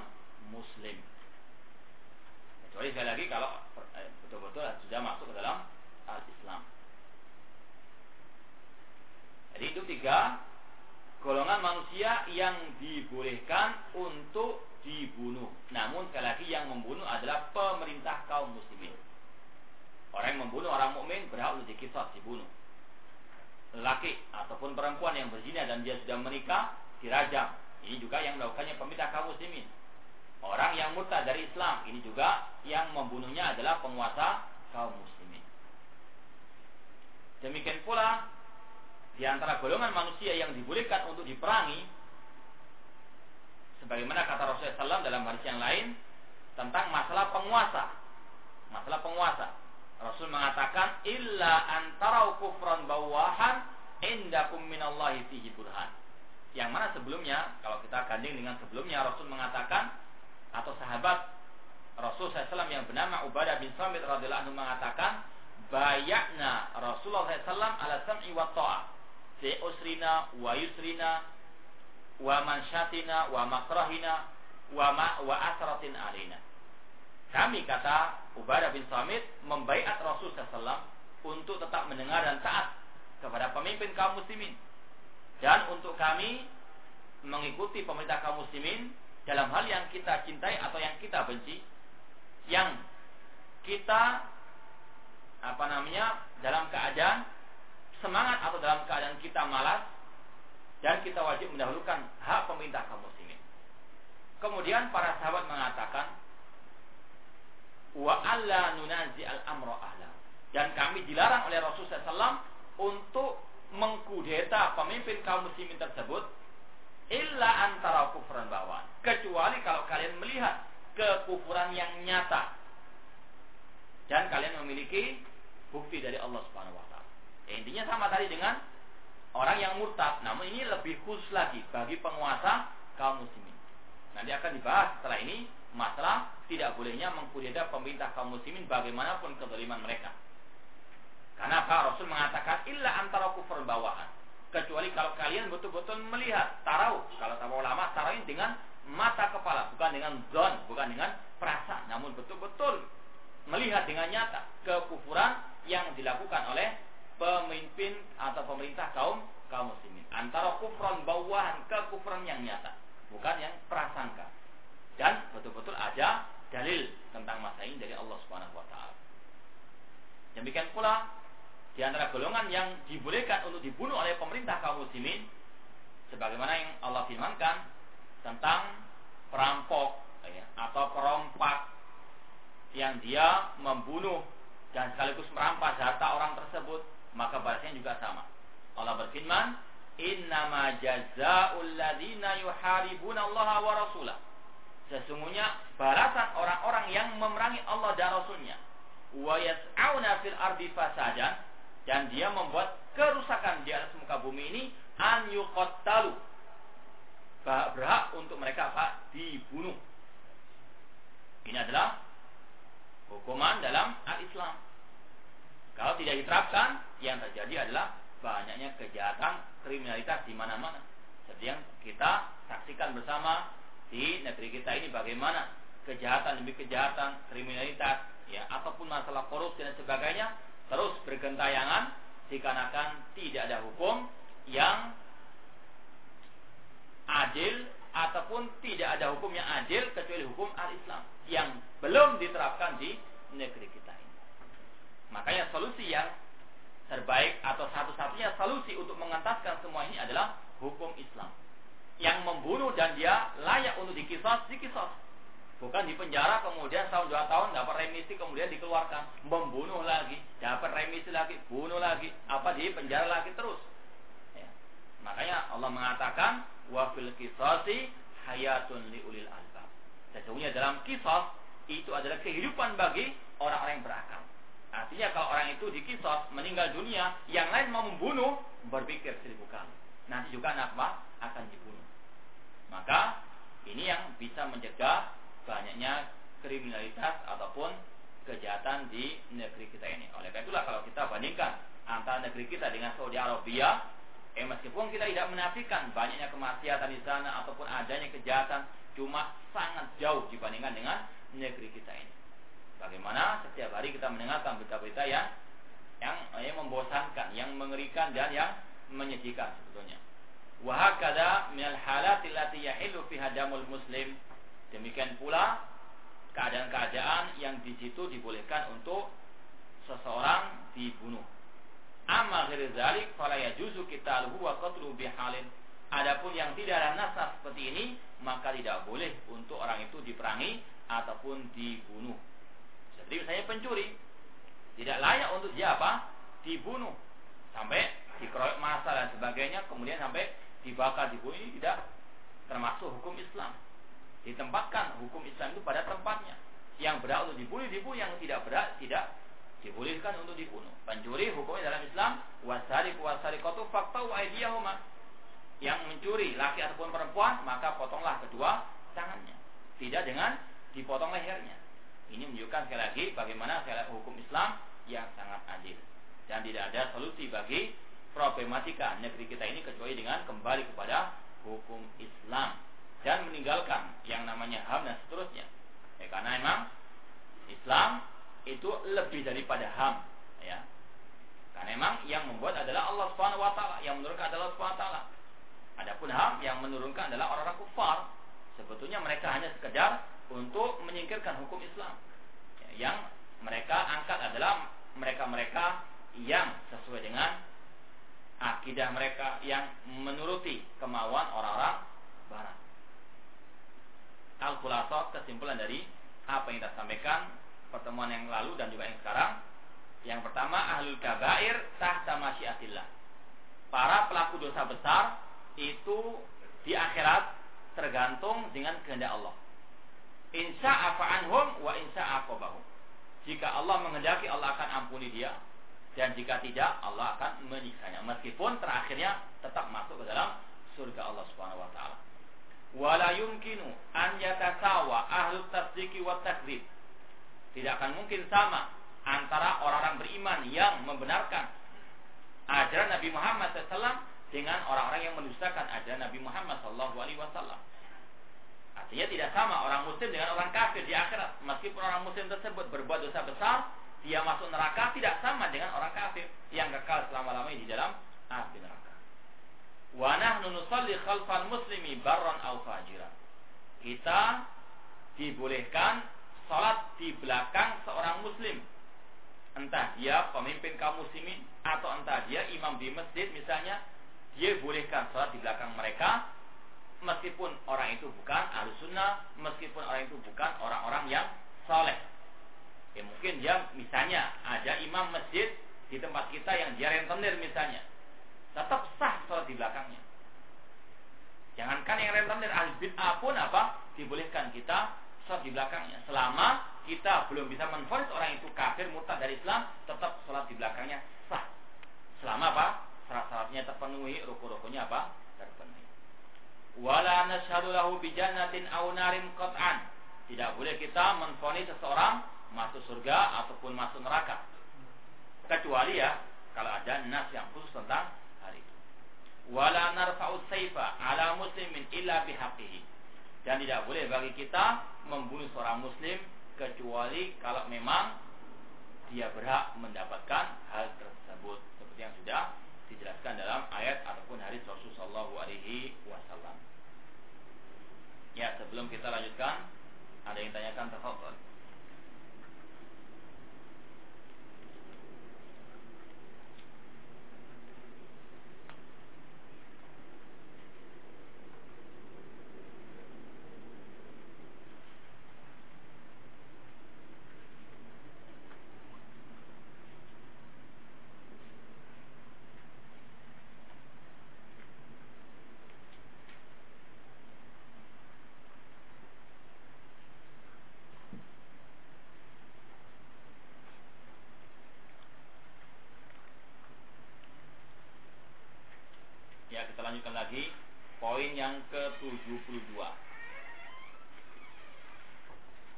muslim. Kecuali sekali lagi kalau eh, betul-betul sudah masuk ke dalam al-Islam. Jadi itu tiga golongan manusia yang dibolehkan untuk dibunuh. Namun sekali lagi yang membunuh adalah pemerintah kaum muslimin. Orang yang membunuh orang mukmin dikisah dibunuh laki ataupun perempuan yang berzina dan dia sudah menikah dirajam. Ini juga yang melakukannya pemerintah kaum muslimin. Orang yang murtad dari Islam ini juga yang membunuhnya adalah penguasa kaum muslimin. Demikian pula di antara golongan manusia yang dibolehkan untuk diperangi sebagaimana kata Rasulullah SAW dalam hadis yang lain tentang masalah penguasa. Masalah penguasa. Rasul mengatakan illa antara kufran bawahan indakum minallahi fihi burhan. Yang mana sebelumnya kalau kita ganding dengan sebelumnya Rasul mengatakan atau sahabat Rasul SAW yang bernama Ubadah bin Samit radhiyallahu anhu mengatakan, bayakna Rasulullah SAW ala sam'i wa ta'ah fi usrina wa yusrina wa mansyatina wa makrahina wa ma wa asratin alina. Kami kata Ubadah bin Samit membaiat Rasul SAW untuk tetap mendengar dan taat kepada pemimpin kaum muslimin dan untuk kami mengikuti pemerintah kaum muslimin dalam hal yang kita cintai atau yang kita benci yang kita apa namanya dalam keadaan semangat atau dalam keadaan kita malas dan kita wajib mendahulukan hak pemerintah kaum muslimin. Kemudian para sahabat mengatakan wa alla nunazi al amro ahla dan kami dilarang oleh Rasulullah SAW untuk mengkudeta pemimpin kaum muslimin tersebut illa antara kufran bawaan kecuali kalau kalian melihat kekufuran yang nyata dan kalian memiliki bukti dari Allah Subhanahu wa taala. Ya, intinya sama tadi dengan orang yang murtad, namun ini lebih khusus lagi bagi penguasa kaum muslimin. Nanti akan dibahas setelah ini masalah tidak bolehnya mengkudeta pemerintah kaum muslimin bagaimanapun kezaliman mereka. Karena Pak Rasul mengatakan illa antara kufur bawaan. Kecuali kalau kalian betul-betul melihat tarau. Kalau sama ulama tarau dengan mata kepala, bukan dengan zon, bukan dengan perasaan, namun betul-betul melihat dengan nyata kekufuran yang dilakukan oleh pemimpin atau pemerintah kaum kaum muslimin. Antara kufran bawahan kekufuran yang nyata, bukan yang prasangka. Dan betul-betul ada dalil tentang masa ini dari Allah Subhanahu wa taala. Demikian pula di antara golongan yang dibolehkan untuk dibunuh oleh pemerintah kaum muslimin sebagaimana yang Allah firmankan tentang perampok ya, atau perompak yang dia membunuh dan sekaligus merampas harta orang tersebut maka balasnya juga sama Allah berfirman innama jazaa'ul ladzina yuharibuna Allah wa rasulah. Sesungguhnya balasan orang-orang yang memerangi Allah dan Rasulnya. Wa yas'auna fil ardi fasadan. Dan dia membuat kerusakan di atas muka bumi ini. An yuqattalu. Berhak untuk mereka apa dibunuh. Ini adalah hukuman dalam al-Islam. Kalau tidak diterapkan yang terjadi adalah banyaknya kejahatan kriminalitas di mana-mana seperti yang kita saksikan bersama di negeri kita ini bagaimana kejahatan demi kejahatan kriminalitas ya ataupun masalah korupsi dan sebagainya terus bergentayangan dikarenakan tidak ada hukum yang adil ataupun tidak ada hukum yang adil kecuali hukum al-Islam yang belum diterapkan di negeri kita ini. Makanya solusi yang terbaik satu-satunya solusi untuk mengentaskan semua ini adalah hukum Islam. Yang membunuh dan dia layak untuk dikisos, dikisos. Bukan di penjara kemudian tahun dua tahun dapat remisi kemudian dikeluarkan membunuh lagi dapat remisi lagi bunuh lagi apa di penjara lagi terus. Ya. Makanya Allah mengatakan wafil kisasi hayatun liulil albab. Sesungguhnya dalam kisos itu adalah kehidupan bagi orang-orang yang berakal. Artinya kalau orang itu dikisos meninggal dunia, yang lain mau membunuh berpikir seribu kali. Nanti juga anak akan dibunuh. Maka ini yang bisa mencegah banyaknya kriminalitas ataupun kejahatan di negeri kita ini. Oleh karena itulah kalau kita bandingkan antara negeri kita dengan Saudi Arabia, eh meskipun kita tidak menafikan banyaknya kemaksiatan di sana ataupun adanya kejahatan, cuma sangat jauh dibandingkan dengan negeri kita ini. Bagaimana setiap hari kita mendengarkan berita-berita yang yang, yang membosankan, yang mengerikan dan yang menyedihkan sebetulnya. Wahakada minal halati lati yahilu fi hadamul muslim Demikian pula keadaan-keadaan yang di situ dibolehkan untuk seseorang dibunuh. Amma ghairi dzalik fala yajuzu qitaluhu wa qatluhu bihalin. Adapun yang tidak ada nasab seperti ini, maka tidak boleh untuk orang itu diperangi ataupun dibunuh. Seperti misalnya pencuri, tidak layak untuk dia apa? Dibunuh sampai dikeroyok masa dan sebagainya, kemudian sampai dibakar dibunuh ini tidak termasuk hukum Islam ditempatkan hukum Islam itu pada tempatnya. Yang berhak untuk dibunuh dibunuh, yang tidak berhak tidak dibolehkan untuk dibunuh. Pencuri hukumnya dalam Islam wasari wasari kotu fakta aidiyahuma. Yang mencuri laki ataupun perempuan maka potonglah kedua tangannya. Tidak dengan dipotong lehernya. Ini menunjukkan sekali lagi bagaimana hukum Islam yang sangat adil. Dan tidak ada solusi bagi problematika negeri kita ini kecuali dengan kembali kepada hukum Islam dan meninggalkan yang namanya HAM dan seterusnya. Ya, karena memang Islam itu lebih daripada HAM, ya. Karena memang yang membuat adalah Allah Subhanahu wa taala, yang menurunkan adalah Allah Subhanahu wa taala. Adapun HAM yang menurunkan adalah orang-orang kufar. Sebetulnya mereka hanya sekedar untuk menyingkirkan hukum Islam. Ya, yang mereka angkat adalah mereka-mereka yang sesuai dengan akidah mereka yang menuruti kemauan orang-orang barat. Al-Khulasoh kesimpulan dari apa yang kita sampaikan pertemuan yang lalu dan juga yang sekarang. Yang pertama ahlul kabair tahta masyiatillah. Para pelaku dosa besar itu di akhirat tergantung dengan kehendak Allah. Insya anhum wa insya aqobahum. Jika Allah menghendaki Allah akan ampuni dia dan jika tidak Allah akan menyiksanya meskipun terakhirnya tetap masuk ke dalam surga Allah Subhanahu wa taala. Wala yumkinu an yatasawa ahlu tasdiki wa takdzib. Tidak akan mungkin sama antara orang-orang beriman yang membenarkan ajaran Nabi Muhammad SAW dengan orang-orang yang mendustakan ajaran Nabi Muhammad SAW. Artinya tidak sama orang muslim dengan orang kafir di akhirat. Meskipun orang muslim tersebut berbuat dosa besar, dia masuk neraka tidak sama dengan orang kafir yang kekal selama-lamanya di dalam api neraka. Wa nahnu nusalli khalfal muslimi barran aw fajira. Kita dibolehkan salat di belakang seorang muslim. Entah dia pemimpin kaum muslimin atau entah dia imam di masjid misalnya, dia bolehkan salat di belakang mereka meskipun orang itu bukan ahlu sunnah, meskipun orang itu bukan orang-orang yang soleh. Ya mungkin dia misalnya ada imam masjid di tempat kita yang dia rentenir misalnya. Tetap sah sholat di belakangnya. Jangankan yang rentenir ahli bid'ah pun apa dibolehkan kita sholat di belakangnya. Selama kita belum bisa menfonis orang itu kafir murtad dari Islam, tetap sholat di belakangnya sah. Selama apa? Syarat-syaratnya terpenuhi, ruku-rukunya apa? Terpenuhi wala nashhadu lahu bi jannatin aw narin qat'an. Tidak boleh kita menfonis seseorang masuk surga ataupun masuk neraka. Kecuali ya kalau ada nas yang khusus tentang hal itu. Wala narfa'u saifa ala muslimin illa bihaqqihi. Dan tidak boleh bagi kita membunuh seorang muslim kecuali kalau memang dia berhak mendapatkan hal tersebut seperti yang sudah dijelaskan dalam ayat ataupun hadis Rasulullah Alaihi Wasallam. Ya, sebelum kita lanjutkan, ada yang tanyakan tafadhol. Lagi poin yang ke-72.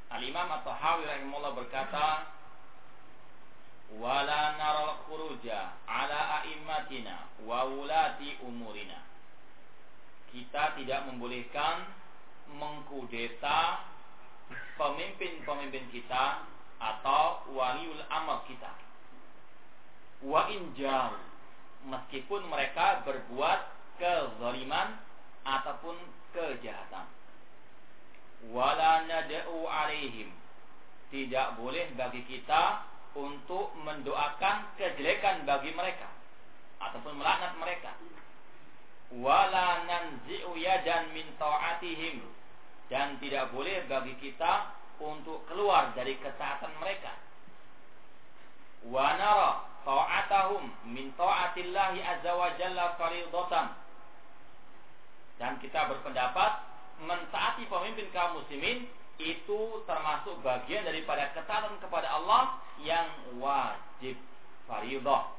Al-Imam At-Tahawi rahimahullah berkata, "Wala naral khuruja ala a'immatina wa wulati umurina." Kita tidak membolehkan mengkudeta pemimpin-pemimpin kita atau waliul amr kita. Wa injar meskipun mereka berbuat kezaliman ataupun kejahatan. Wala nad'u alaihim. Tidak boleh bagi kita untuk mendoakan kejelekan bagi mereka ataupun melaknat mereka. Wala nanzi'u yadan min ta'atihim dan tidak boleh bagi kita untuk keluar dari ketaatan mereka. Wa nara ta'atahum min ta'atillahi azza wa jalla fardhatan dan kita berpendapat mentaati pemimpin kaum muslimin itu termasuk bagian daripada ketaatan kepada Allah yang wajib faridah.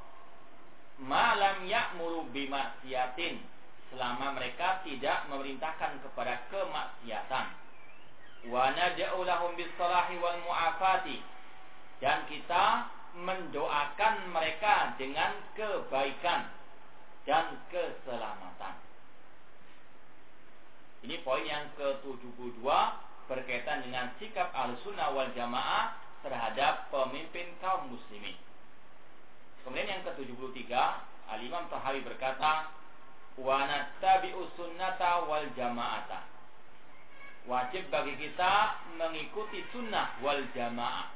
Malam ya'muru bimaksiatin selama mereka tidak memerintahkan kepada kemaksiatan. wa nad'u lahum bis salahi wal mu'afati dan kita mendoakan mereka dengan kebaikan dan keselamatan. Ini poin yang ke-72 berkaitan dengan sikap al-sunnah wal jamaah terhadap pemimpin kaum muslimin. Kemudian yang ke-73, Al-Imam Tahawi berkata, "Wa nattabi'u sunnata wal jama'ata." Wajib bagi kita mengikuti sunnah wal jamaah.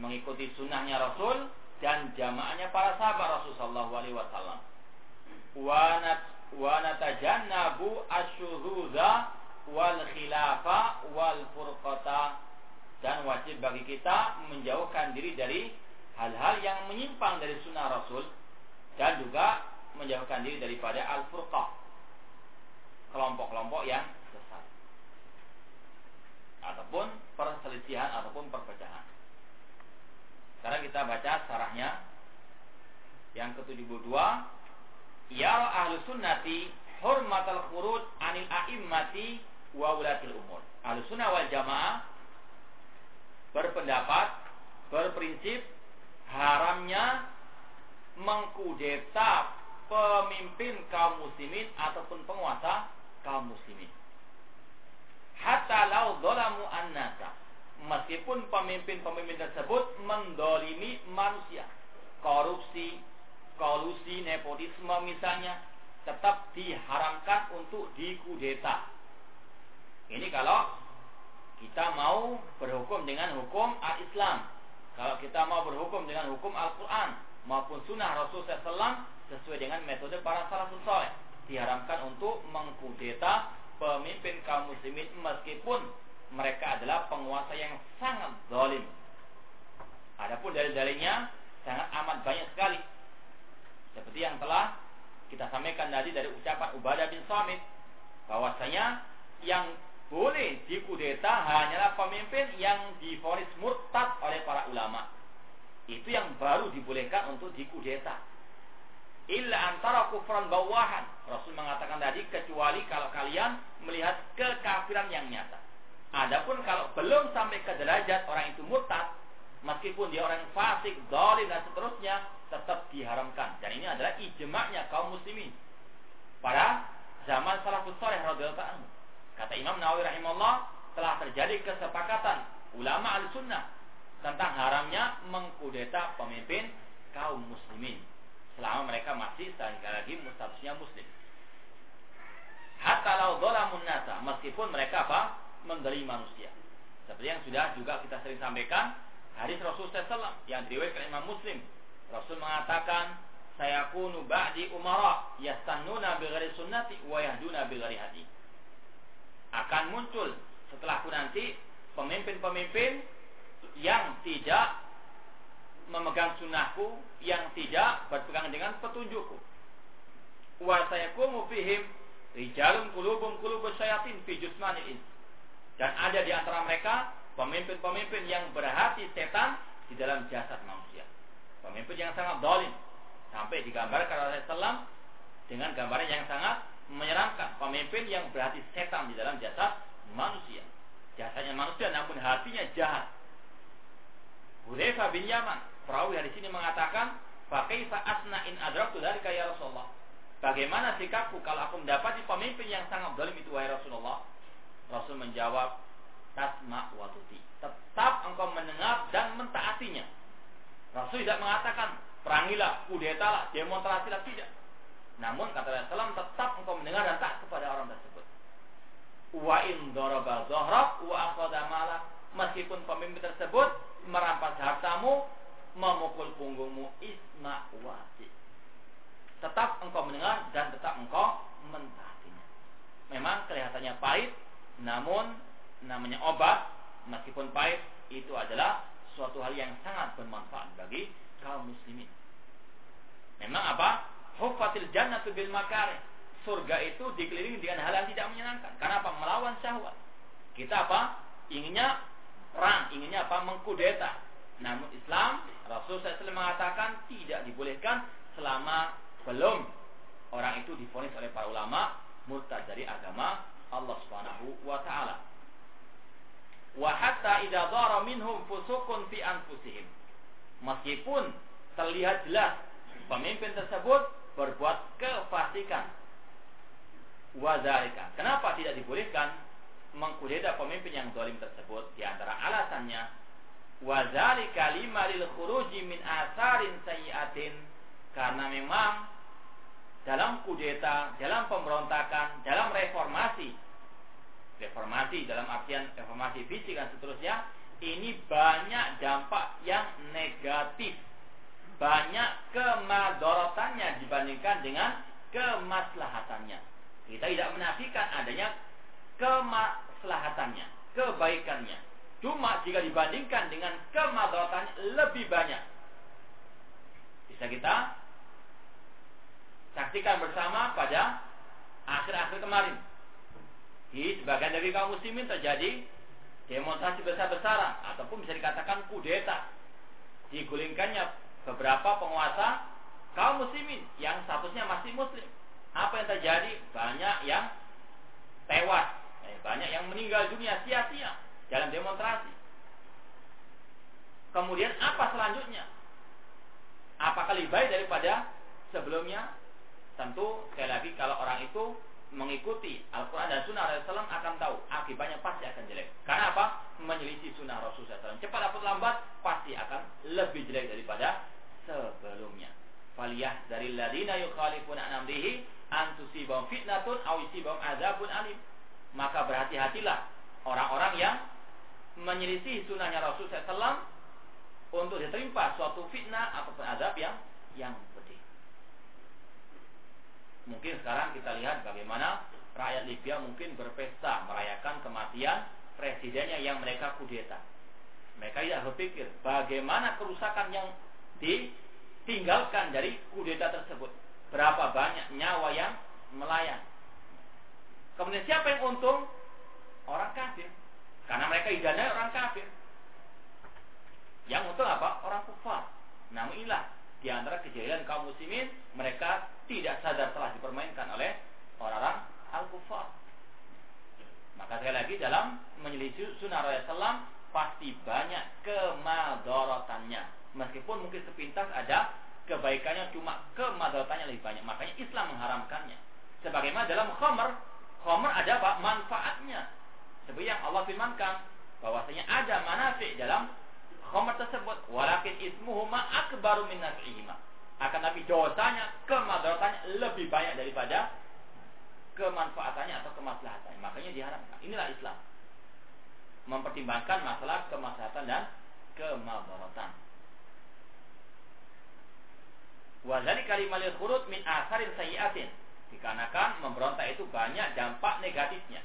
Mengikuti sunnahnya Rasul dan jamaahnya para sahabat Rasul sallallahu alaihi wasallam. Wa wa natajannabu asyuhuza wal khilafa wal furqata. Dan wajib bagi kita menjauhkan diri dari hal-hal yang menyimpang dari sunnah Rasul dan juga menjauhkan diri daripada al-furqah kelompok-kelompok yang sesat. Ataupun perselisihan ataupun perpecahan. Sekarang kita baca sarahnya yang ke-72 Ya ahlu sunnati hurmatal khurud anil a'immati wa ulatil umur. Ahlu sunnah wal jamaah berpendapat berprinsip haramnya mengkudeta pemimpin kaum muslimin ataupun penguasa kaum muslimin. Hatta lau dolamu annasa. Meskipun pemimpin-pemimpin tersebut mendolimi manusia. Korupsi, kolusi, nepotisme misalnya. Tetap diharamkan untuk dikudeta. Ini kalau kita mau berhukum dengan hukum al-Islam kalau kita mau berhukum dengan hukum Al-Quran maupun sunnah Rasul SAW sesuai dengan metode para salafus soleh, diharamkan untuk mengkudeta pemimpin kaum muslimin meskipun mereka adalah penguasa yang sangat zalim. Adapun dari dalilnya sangat amat banyak sekali. Seperti yang telah kita sampaikan tadi dari ucapan Ubadah bin Samit bahwasanya yang boleh dikudeta hanyalah pemimpin yang difonis murtad oleh para ulama. Itu yang baru dibolehkan untuk dikudeta. Illa antara kufran bawahan. Rasul mengatakan tadi kecuali kalau kalian melihat kekafiran yang nyata. Adapun kalau belum sampai ke derajat orang itu murtad, meskipun dia orang fasik, zalim dan seterusnya, tetap diharamkan. Dan ini adalah ijma'nya kaum muslimin. Pada zaman salafus saleh radhiyallahu anhu. Kata Imam Nawawi rahimahullah telah terjadi kesepakatan ulama al-sunnah tentang haramnya mengkudeta pemimpin kaum muslimin selama mereka masih sekali lagi mustabsnya muslim. Hatta lau dholamun nasa meskipun mereka apa? Mendeli manusia. Seperti yang sudah juga kita sering sampaikan hadis Rasul SAW yang diriwayatkan Imam Muslim. Rasul mengatakan saya kunu ba'di umara yastannuna bighairi sunnati wa yahduna bighairi hadi akan muncul setelahku nanti pemimpin-pemimpin yang tidak memegang sunnahku, yang tidak berpegang dengan petunjukku. Wa sayakumu fihim rijalun kulubum kulubus syayatin fi jusmanil Dan ada di antara mereka pemimpin-pemimpin yang berhati setan di dalam jasad manusia. Pemimpin yang sangat dolim. Sampai digambarkan oleh Islam dengan gambaran yang sangat menyeramkan pemimpin yang berarti setan di dalam jasad manusia. Jasadnya manusia namun hatinya jahat. Hudzaifah bin Yaman, perawi dari sini mengatakan, "Fakaifa asna in adraktu dzalika ya Rasulullah?" Bagaimana sikapku kalau aku mendapati pemimpin yang sangat zalim itu wahai Rasulullah? Rasul menjawab, "Tasma wa tuti." Tetap engkau mendengar dan mentaatinya. Rasul tidak mengatakan, "Perangilah, kudetalah, demonstrasilah," tidak. Namun kata Rasulullah tetap engkau mendengar dan tak kepada orang tersebut. Wa in daraba dhahrak wa akhadha malak. Meskipun pemimpin tersebut merampas hartamu, memukul punggungmu isma wasi. Tetap engkau mendengar dan tetap engkau mentaatinya. Memang kelihatannya pahit, namun namanya obat meskipun pahit itu adalah suatu hal yang sangat bermanfaat bagi kaum muslimin. Memang apa? Hufatil jannatu bil makare. Surga itu dikelilingi dengan hal yang tidak menyenangkan. Karena apa? Melawan syahwat. Kita apa? Inginnya perang, inginnya apa? Mengkudeta. Namun Islam, Rasul SAW mengatakan tidak dibolehkan selama belum orang itu difonis oleh para ulama murtad dari agama Allah Subhanahu wa taala. Wa hatta idza dhara minhum fusukun fi anfusihim. Meskipun terlihat jelas pemimpin tersebut berbuat kefasikan. Wazalika. Kenapa tidak dibolehkan mengkudeta pemimpin yang zalim tersebut? Di antara alasannya, wazalika lima lil khuruji min asarin sayyiatin. Karena memang dalam kudeta, dalam pemberontakan, dalam reformasi, reformasi dalam artian reformasi fisik dan seterusnya, ini banyak dampak yang negatif banyak kemadorotannya dibandingkan dengan kemaslahatannya. Kita tidak menafikan adanya kemaslahatannya, kebaikannya. Cuma jika dibandingkan dengan kemadorotannya lebih banyak. Bisa kita saksikan bersama pada akhir-akhir kemarin. Di sebagian dari kaum muslimin terjadi demonstrasi besar-besaran ataupun bisa dikatakan kudeta. Digulingkannya beberapa penguasa kaum muslimin yang statusnya masih muslim. Apa yang terjadi? Banyak yang tewas, eh, banyak yang meninggal dunia sia-sia dalam demonstrasi. Kemudian apa selanjutnya? Apakah lebih baik daripada sebelumnya? Tentu sekali lagi kalau orang itu mengikuti Al-Quran dan Sunnah Rasulullah akan tahu akibatnya pasti akan jelek. Karena apa? Menyelisih Sunnah Rasulullah SAW. Cepat atau lambat pasti akan lebih jelek daripada sebelumnya. Faliyah dari ladina yukhalifuna an amrihi an tusibahum fitnatun aw azabun alim. Maka berhati-hatilah orang-orang yang menyelisih sunnahnya Rasul SAW untuk diterima suatu fitnah ataupun azab yang yang. Mungkin sekarang kita lihat bagaimana rakyat Libya mungkin berpesta merayakan kematian presidennya yang mereka kudeta. Mereka tidak berpikir bagaimana kerusakan yang ditinggalkan dari kudeta tersebut. Berapa banyak nyawa yang melayang. Kemudian siapa yang untung? Orang kafir. Karena mereka idana orang kafir. Yang untung apa? Orang kufar. Namun inilah di antara kejahilan kaum muslimin, mereka tidak sadar telah dipermainkan oleh orang-orang al-kufar. Maka sekali lagi dalam menyelisih sunnah Rasulullah pasti banyak kemadorotannya meskipun mungkin sepintas ada kebaikannya cuma kemadaratannya lebih banyak. Makanya Islam mengharamkannya. Sebagaimana dalam khamr khamr ada apa? Manfaatnya. Seperti yang Allah firmankan bahwasanya ada manfaat dalam khamr tersebut walakin ismuhuma akbaru min naf'ihima akan tapi dosanya kemadaratannya lebih banyak daripada kemanfaatannya atau kemaslahatannya makanya diharamkan inilah Islam mempertimbangkan masalah kemaslahatan dan kemadaratan Wazali kalimalil khurut min asarin sayyatin. Dikarenakan memberontak itu banyak dampak negatifnya.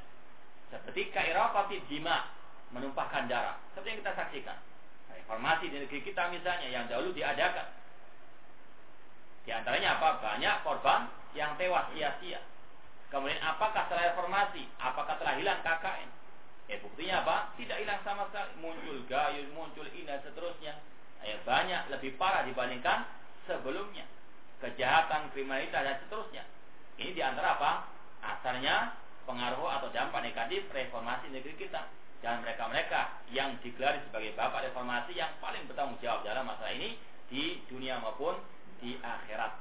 Seperti kairafati dima, menumpahkan darah. Seperti yang kita saksikan. Reformasi di negeri kita misalnya yang dahulu diadakan. Di antaranya apa? Banyak korban yang tewas sia-sia. Kemudian apakah setelah reformasi? Apakah telah hilang KKN? Eh buktinya apa? Tidak hilang sama sekali. Muncul gayus, muncul ini dan seterusnya. Eh, banyak lebih parah dibandingkan sebelumnya. Kejahatan, kriminalitas dan seterusnya. Ini di antara apa? Asalnya pengaruh atau dampak negatif reformasi negeri kita. Dan mereka-mereka yang digelar sebagai bapak reformasi yang paling bertanggung jawab dalam masalah ini di dunia maupun di akhirat.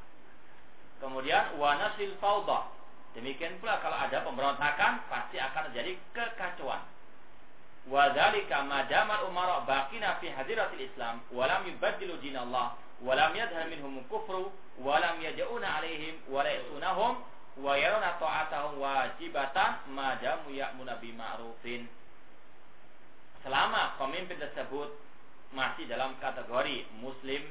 Kemudian wanasil faudah. Demikian pula kalau ada pemberontakan pasti akan terjadi kekacauan. Wadhalika madamal umara baqina fi hadiratil Islam walam yubaddilu dinallah walam yadhhar minhum kufru walam yaj'una alaihim wa la wa yaruna ta'atahum wajibatan madamu ya'muna bima'rufin selama pemimpin tersebut masih dalam kategori muslim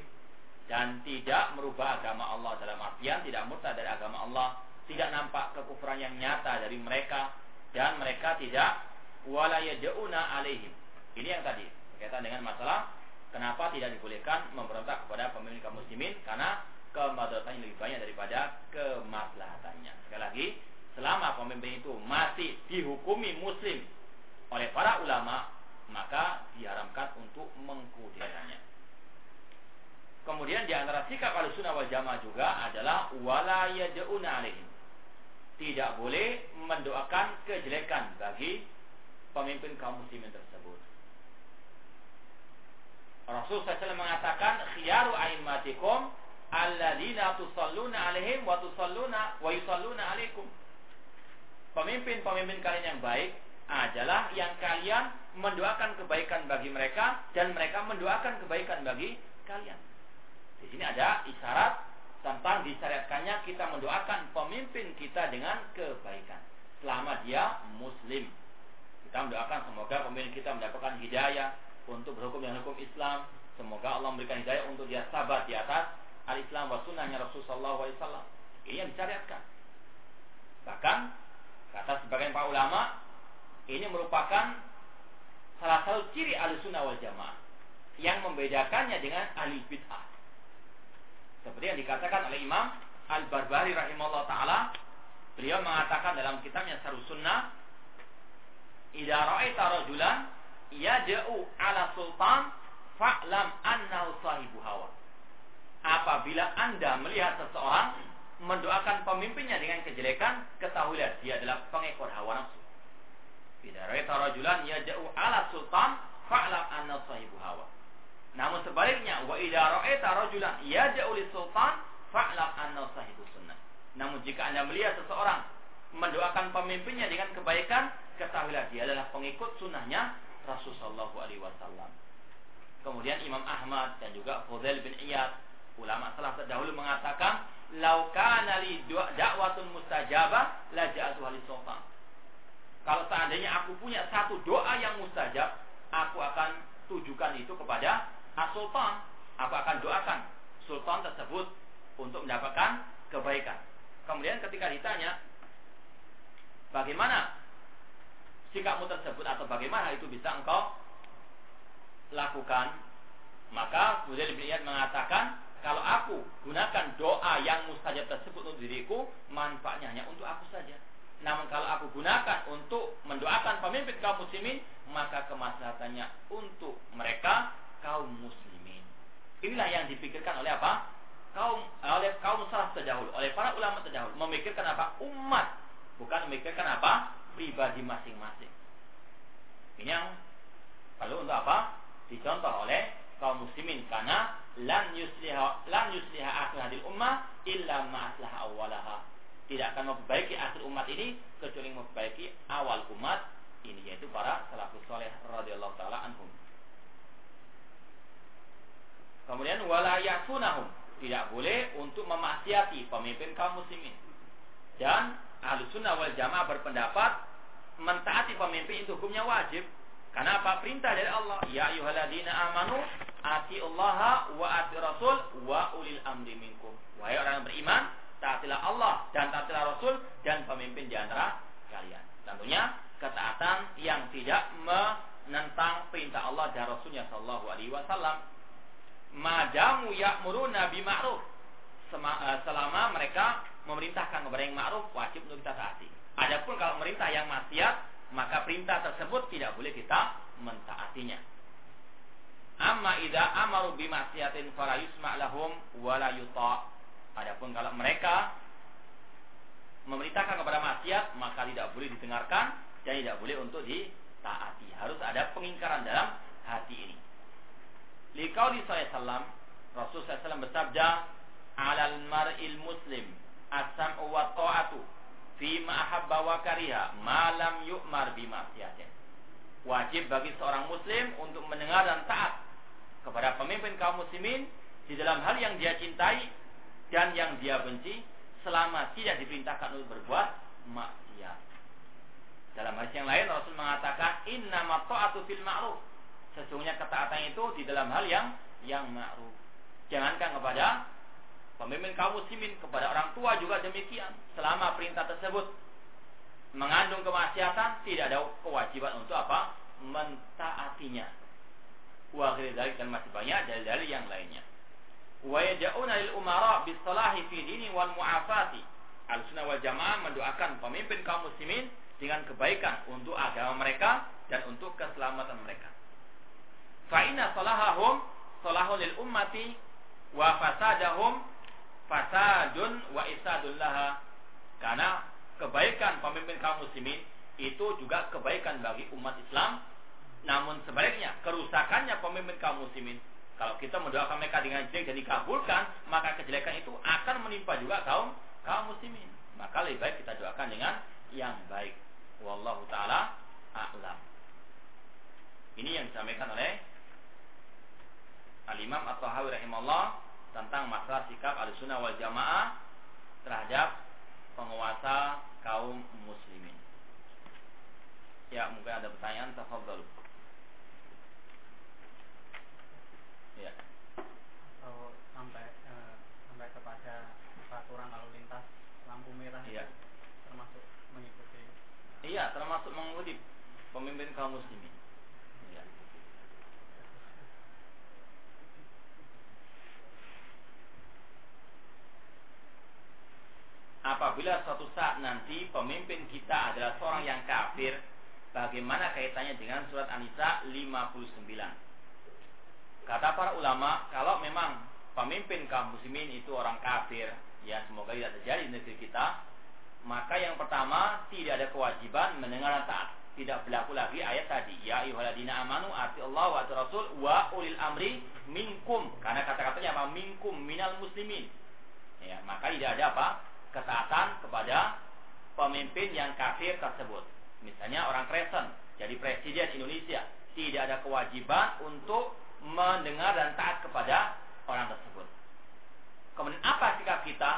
dan tidak merubah agama Allah dalam artian tidak murtad dari agama Allah tidak nampak kekufuran yang nyata dari mereka dan mereka tidak wala yad'una alaihim ini yang tadi berkaitan dengan masalah Kenapa tidak dibolehkan memberontak kepada pemimpin kaum muslimin? Karena kemadaratannya lebih banyak daripada kemaslahatannya. Sekali lagi, selama pemimpin itu masih dihukumi muslim oleh para ulama, maka diharamkan untuk mengkudetanya. Kemudian di antara sikap al-sunnah wal jamaah juga adalah wala yad'una alaihim. Tidak boleh mendoakan kejelekan bagi pemimpin kaum muslimin tersebut Rasul SAW mengatakan khiyaru a'immatikum alladzina tusalluna alaihim wa tusalluna wa yusalluna alaikum. Pemimpin-pemimpin kalian yang baik adalah yang kalian mendoakan kebaikan bagi mereka dan mereka mendoakan kebaikan bagi kalian. Di sini ada isyarat tentang disyariatkannya kita mendoakan pemimpin kita dengan kebaikan selama dia muslim. Kita mendoakan semoga pemimpin kita mendapatkan hidayah untuk berhukum dengan hukum Islam. Semoga Allah memberikan hidayah untuk dia sabar di atas al-Islam wa sunnahnya Rasulullah SAW. Ini yang disyariatkan. Bahkan kata sebagian para ulama ini merupakan salah satu ciri al-sunnah wal jamaah yang membedakannya dengan ahli bid'ah. Seperti yang dikatakan oleh Imam Al-Barbari rahimahullah taala, beliau mengatakan dalam kitabnya Sarus Sunnah, "Idza ra'aita rajulan yaj'u ala sultan fa'lam annahu sahibu hawa." Apabila Anda melihat seseorang mendoakan pemimpinnya dengan kejelekan, ketahuilah dia adalah pengekor hawa nafsu. Idza ra'aita rajulan yaj'u ala sultan fa'lam annahu sahibu hawa. Namun sebaliknya, wa idza ra'aita rajulan yaj'u li sultan fa'lam annahu sahibu sunnah. Namun jika Anda melihat seseorang mendoakan pemimpinnya dengan kebaikan, ketahuilah dia adalah pengikut sunnahnya Rasulullah SAW. Kemudian Imam Ahmad dan juga Fudail bin Iyad Ulama salaf terdahulu mengatakan, "Lau kana li da'watun mustajabah la ja'atu sultan." Kalau seandainya aku punya satu doa yang mustajab, aku akan tujukan itu kepada as-sultan. Aku akan doakan sultan tersebut untuk mendapatkan kebaikan. Kemudian ketika ditanya, bagaimana sikapmu tersebut atau bagaimana itu bisa engkau lakukan? Maka bin Iyad mengatakan, kalau aku gunakan doa yang mustajab tersebut untuk diriku, manfaatnya hanya untuk aku saja. Namun kalau aku gunakan untuk mendoakan pemimpin kaum muslimin, maka kemaslahatannya untuk mereka kaum muslimin. Inilah yang dipikirkan oleh apa? Kaum oleh kaum salaf terdahulu, oleh para ulama terdahulu, memikirkan apa? Umat, bukan memikirkan apa? Pribadi masing-masing. Ini yang perlu untuk apa? Dicontoh oleh kaum muslimin karena lan yusliha lan yusliha akhir hadil ummah illa ma aslaha. Tidak akan memperbaiki akhir umat ini kecuali memperbaiki awal umat ini yaitu para salafus saleh radhiyallahu taala anhum. Kemudian wala yasunahum tidak boleh untuk memaksiati pemimpin kaum muslimin. Dan ahlu sunnah wal jamaah berpendapat mentaati pemimpin itu hukumnya wajib. Karena apa? Perintah dari Allah. Ya ayuhaladina amanu ati Allah wa ati Rasul wa ulil amri minkum. Wahai orang yang beriman, taatilah Allah dan taatilah Rasul dan pemimpin di antara kalian. Tentunya ketaatan yang tidak menentang perintah Allah dan Rasulnya Shallallahu Alaihi Wasallam. Madamu ya'muruna bima'ruf eh, selama mereka memerintahkan kepada yang ma'ruf wajib untuk kita taati. Adapun kalau merintah yang maksiat, maka perintah tersebut tidak boleh kita mentaatinya. Amma idza amaru bimaksiatin fala yusma' lahum wa la. Adapun kalau mereka memerintahkan kepada maksiat, maka tidak boleh didengarkan dan tidak boleh untuk ditaati. Harus ada pengingkaran dalam hati ini. Liqauli sallam Rasul sallam bersabda, "Alal mar'il muslim asam wa ta'atu fi ma ahabba wa kariha ma lam yu'mar bimaksiatin." Wajib bagi seorang muslim untuk mendengar dan taat kepada pemimpin kaum muslimin di dalam hal yang dia cintai dan yang dia benci selama tidak diperintahkan untuk berbuat maksiat. Dalam hadis yang lain Rasul mengatakan inna ta'atu fil ma'ruf. Sesungguhnya ketaatan itu di dalam hal yang yang ma'ruf. Jangankan kepada pemimpin kaum muslimin, kepada orang tua juga demikian. Selama perintah tersebut mengandung kemaksiatan tidak ada kewajiban untuk apa mentaatinya wa dan masih banyak dalil-dalil yang lainnya bis salahi fi dini wal mu'afati. Al sunnah wal jamaah mendoakan pemimpin kaum muslimin dengan kebaikan untuk agama mereka dan untuk keselamatan mereka. Fa inna salahahum salahun lil ummati wa fasadahum fasadun wa isadun laha. Karena kebaikan pemimpin kaum muslimin itu juga kebaikan bagi umat Islam. Namun sebaliknya kerusakannya pemimpin kaum muslimin Kalau kita mendoakan mereka dengan jelek dan dikabulkan, maka kejelekan itu akan menimpa juga kaum kaum muslimin. Maka lebih baik kita doakan dengan yang baik. Wallahu taala a'lam. Ini yang disampaikan oleh Al-Imam At-Tahawi rahimahullah tentang masalah sikap Ahlussunnah wal Jamaah terhadap penguasa kaum muslimin. Ya, mungkin ada pertanyaan, tafadhol. Ya. Kalau sampai eh, sampai kepada peraturan lalu lintas lampu merah ya. termasuk mengikuti. Iya, termasuk mengikuti pemimpin kaum muslimin. apabila suatu saat nanti pemimpin kita adalah seorang yang kafir, bagaimana kaitannya dengan surat An-Nisa 59? Kata para ulama, kalau memang pemimpin kaum muslimin itu orang kafir, ya semoga tidak terjadi di negeri kita, maka yang pertama tidak ada kewajiban mendengar taat. Tidak berlaku lagi ayat tadi, ya ayyuhalladzina amanu ati Allah wa Rasul wa ulil amri minkum. Karena kata-katanya apa? Minkum minal muslimin. Ya, maka tidak ada apa? ketaatan kepada pemimpin yang kafir tersebut. Misalnya orang Kristen jadi presiden Indonesia, tidak ada kewajiban untuk mendengar dan taat kepada orang tersebut. Kemudian apa sikap kita?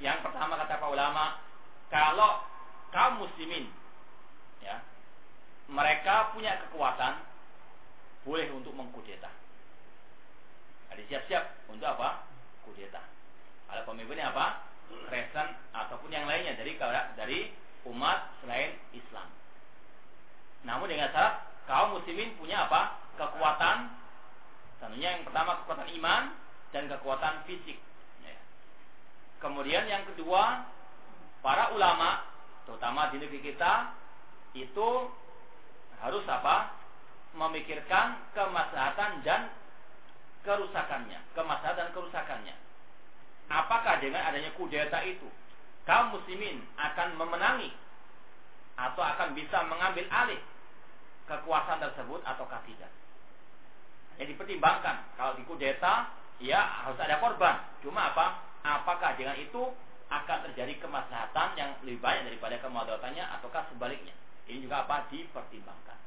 Yang pertama kata para ulama, kalau kaum muslimin ya, mereka punya kekuatan boleh untuk mengkudeta. Ada siap-siap untuk apa? Kudeta. Ada pemimpinnya apa? Kristen ataupun yang lainnya dari dari umat selain Islam. Namun dengan syarat kaum muslimin punya apa? Kekuatan. Tentunya yang pertama kekuatan iman dan kekuatan fisik. Ya. Kemudian yang kedua, para ulama, terutama di negeri kita, itu harus apa? Memikirkan kemaslahatan dan kerusakannya, kemaslahatan dan kerusakannya. Apakah dengan adanya kudeta itu kaum muslimin akan memenangi atau akan bisa mengambil alih kekuasaan tersebut ataukah tidak? Yang dipertimbangkan kalau di kudeta ya harus ada korban. Cuma apa? Apakah dengan itu akan terjadi kemaslahatan yang lebih banyak daripada kemudaratannya ataukah sebaliknya? Ini juga apa? Dipertimbangkan.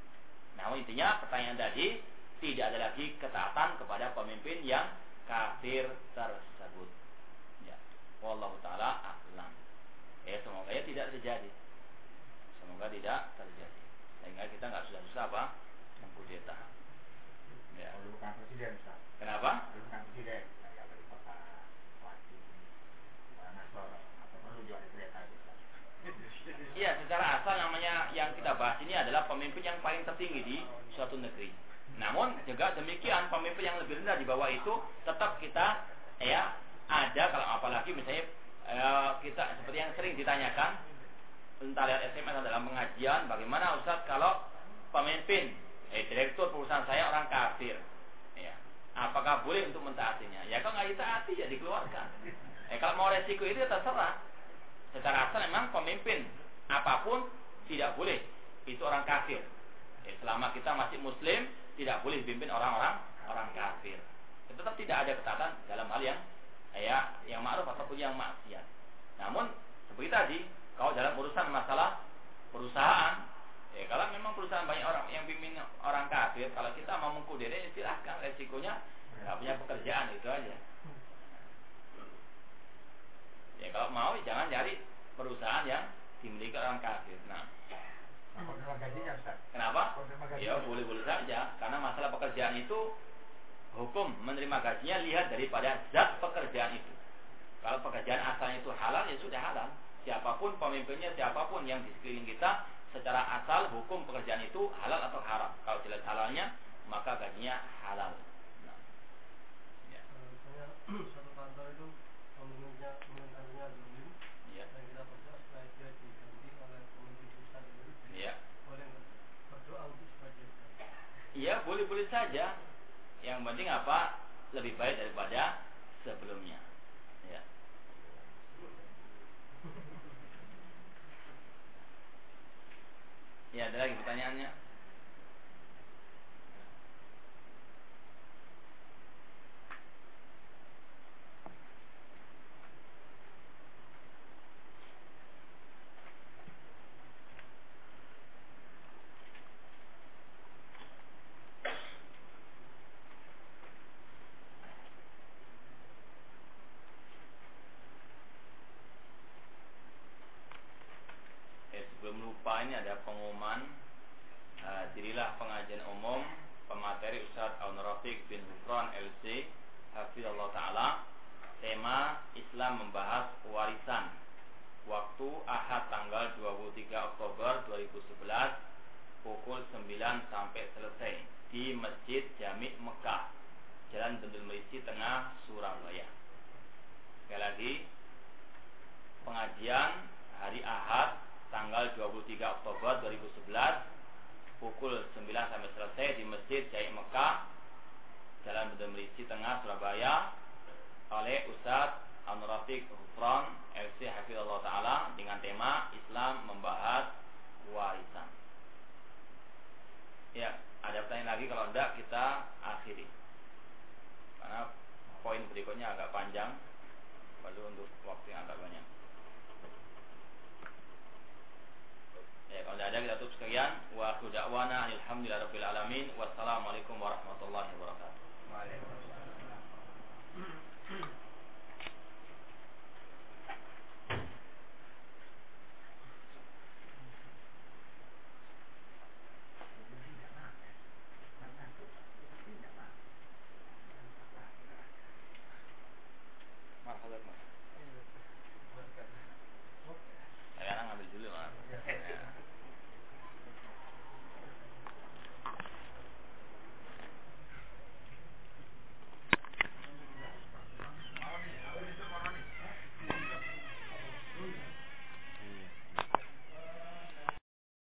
Namun intinya pertanyaan tadi tidak ada lagi ketaatan kepada pemimpin yang kafir tersebut. Wallahu taala a'lam. Ya semoga ya tidak terjadi. Semoga tidak terjadi. Sehingga kita nggak susah-susah apa mengkudeta. Ya. Kalau bukan presiden, Ustaz. Kenapa? Kalau bukan presiden, kayak dari kota Wati, Nasor, atau perlu jual kereta Iya, secara asal namanya yang kita bahas ini adalah pemimpin yang paling tertinggi di suatu negeri. Namun juga demikian pemimpin yang lebih rendah di bawah itu tetap kita ya ada kalau apalagi misalnya e, kita seperti yang sering ditanyakan entah lihat SMS dalam pengajian. Bagaimana Ustaz kalau pemimpin eh direktur perusahaan saya orang kafir? Ya. Apakah boleh untuk mentaatinya? Ya kalau nggak ditaati ya dikeluarkan. Eh kalau mau resiko itu ya terserah. Secara asal memang pemimpin apa pun tidak boleh. Itu orang kafir. Eh, selama kita masih muslim tidak boleh dipimpin orang-orang orang kafir. Tetap tidak ada ketatan dalam hal yang ya yang ma'ruf ataupun yang maksiat. Namun seperti tadi, kalau dalam urusan masalah perusahaan, ya kalau memang perusahaan banyak orang yang pimpin orang kafir, kalau kita mau mengkudir ya silahkan resikonya nggak punya pekerjaan itu aja. Ya kalau mau jangan cari perusahaan yang dimiliki orang kafir. Nah, Kenapa? Ya boleh-boleh saja, karena masalah pekerjaan itu hukum menerima gajinya lihat daripada zat pekerjaan itu. Kalau pekerjaan asalnya itu halal ya sudah halal. Siapa pun pemimpinnya, siapa pun yang di sekeliling kita, secara asal hukum pekerjaan itu halal atau haram. Kalau jelas halalnya, maka gajinya halal. Nah. Ya. Saya satu kantor itu pemimpinnya pemimpinnya dulu, ya. dan kita berdoa supaya dia diganti oleh pemimpin pusat itu. Iya. Boleh berdoa untuk supaya dia Iya, boleh-boleh saja yang penting apa lebih baik daripada sebelumnya ya ya ada lagi pertanyaannya lupa ini ada pengumuman uh, dirilah pengajian umum pemateri Ustadz Aun Rafiq bin Hufran LC Hafizullah Ta'ala. Tema Islam membahas warisan. Waktu Ahad tanggal 23 Oktober 2011 pukul 9 sampai selesai di Masjid Jami Mekah Jalan Bendul Merisi Tengah Surabaya. Sekali lagi pengajian hari Ahad tanggal 23 Oktober 2011 pukul 9 sampai selesai di Masjid Jai Mekah Jalan Bedemerisi Tengah Surabaya oleh Ustadz Anurafiq Hufran LC Hafizullah Ta'ala dengan tema Islam membahas warisan. Ya ada pertanyaan lagi? Kalau tidak kita akhiri. Karena poin berikutnya agak panjang perlu untuk waktu yang agak banyak Ya, kalau tidak ada kita tutup sekian. Wa akhu da'wana alhamdulillahirabbil alamin. Wassalamualaikum warahmatullahi wabarakatuh. Waalaikumsalam.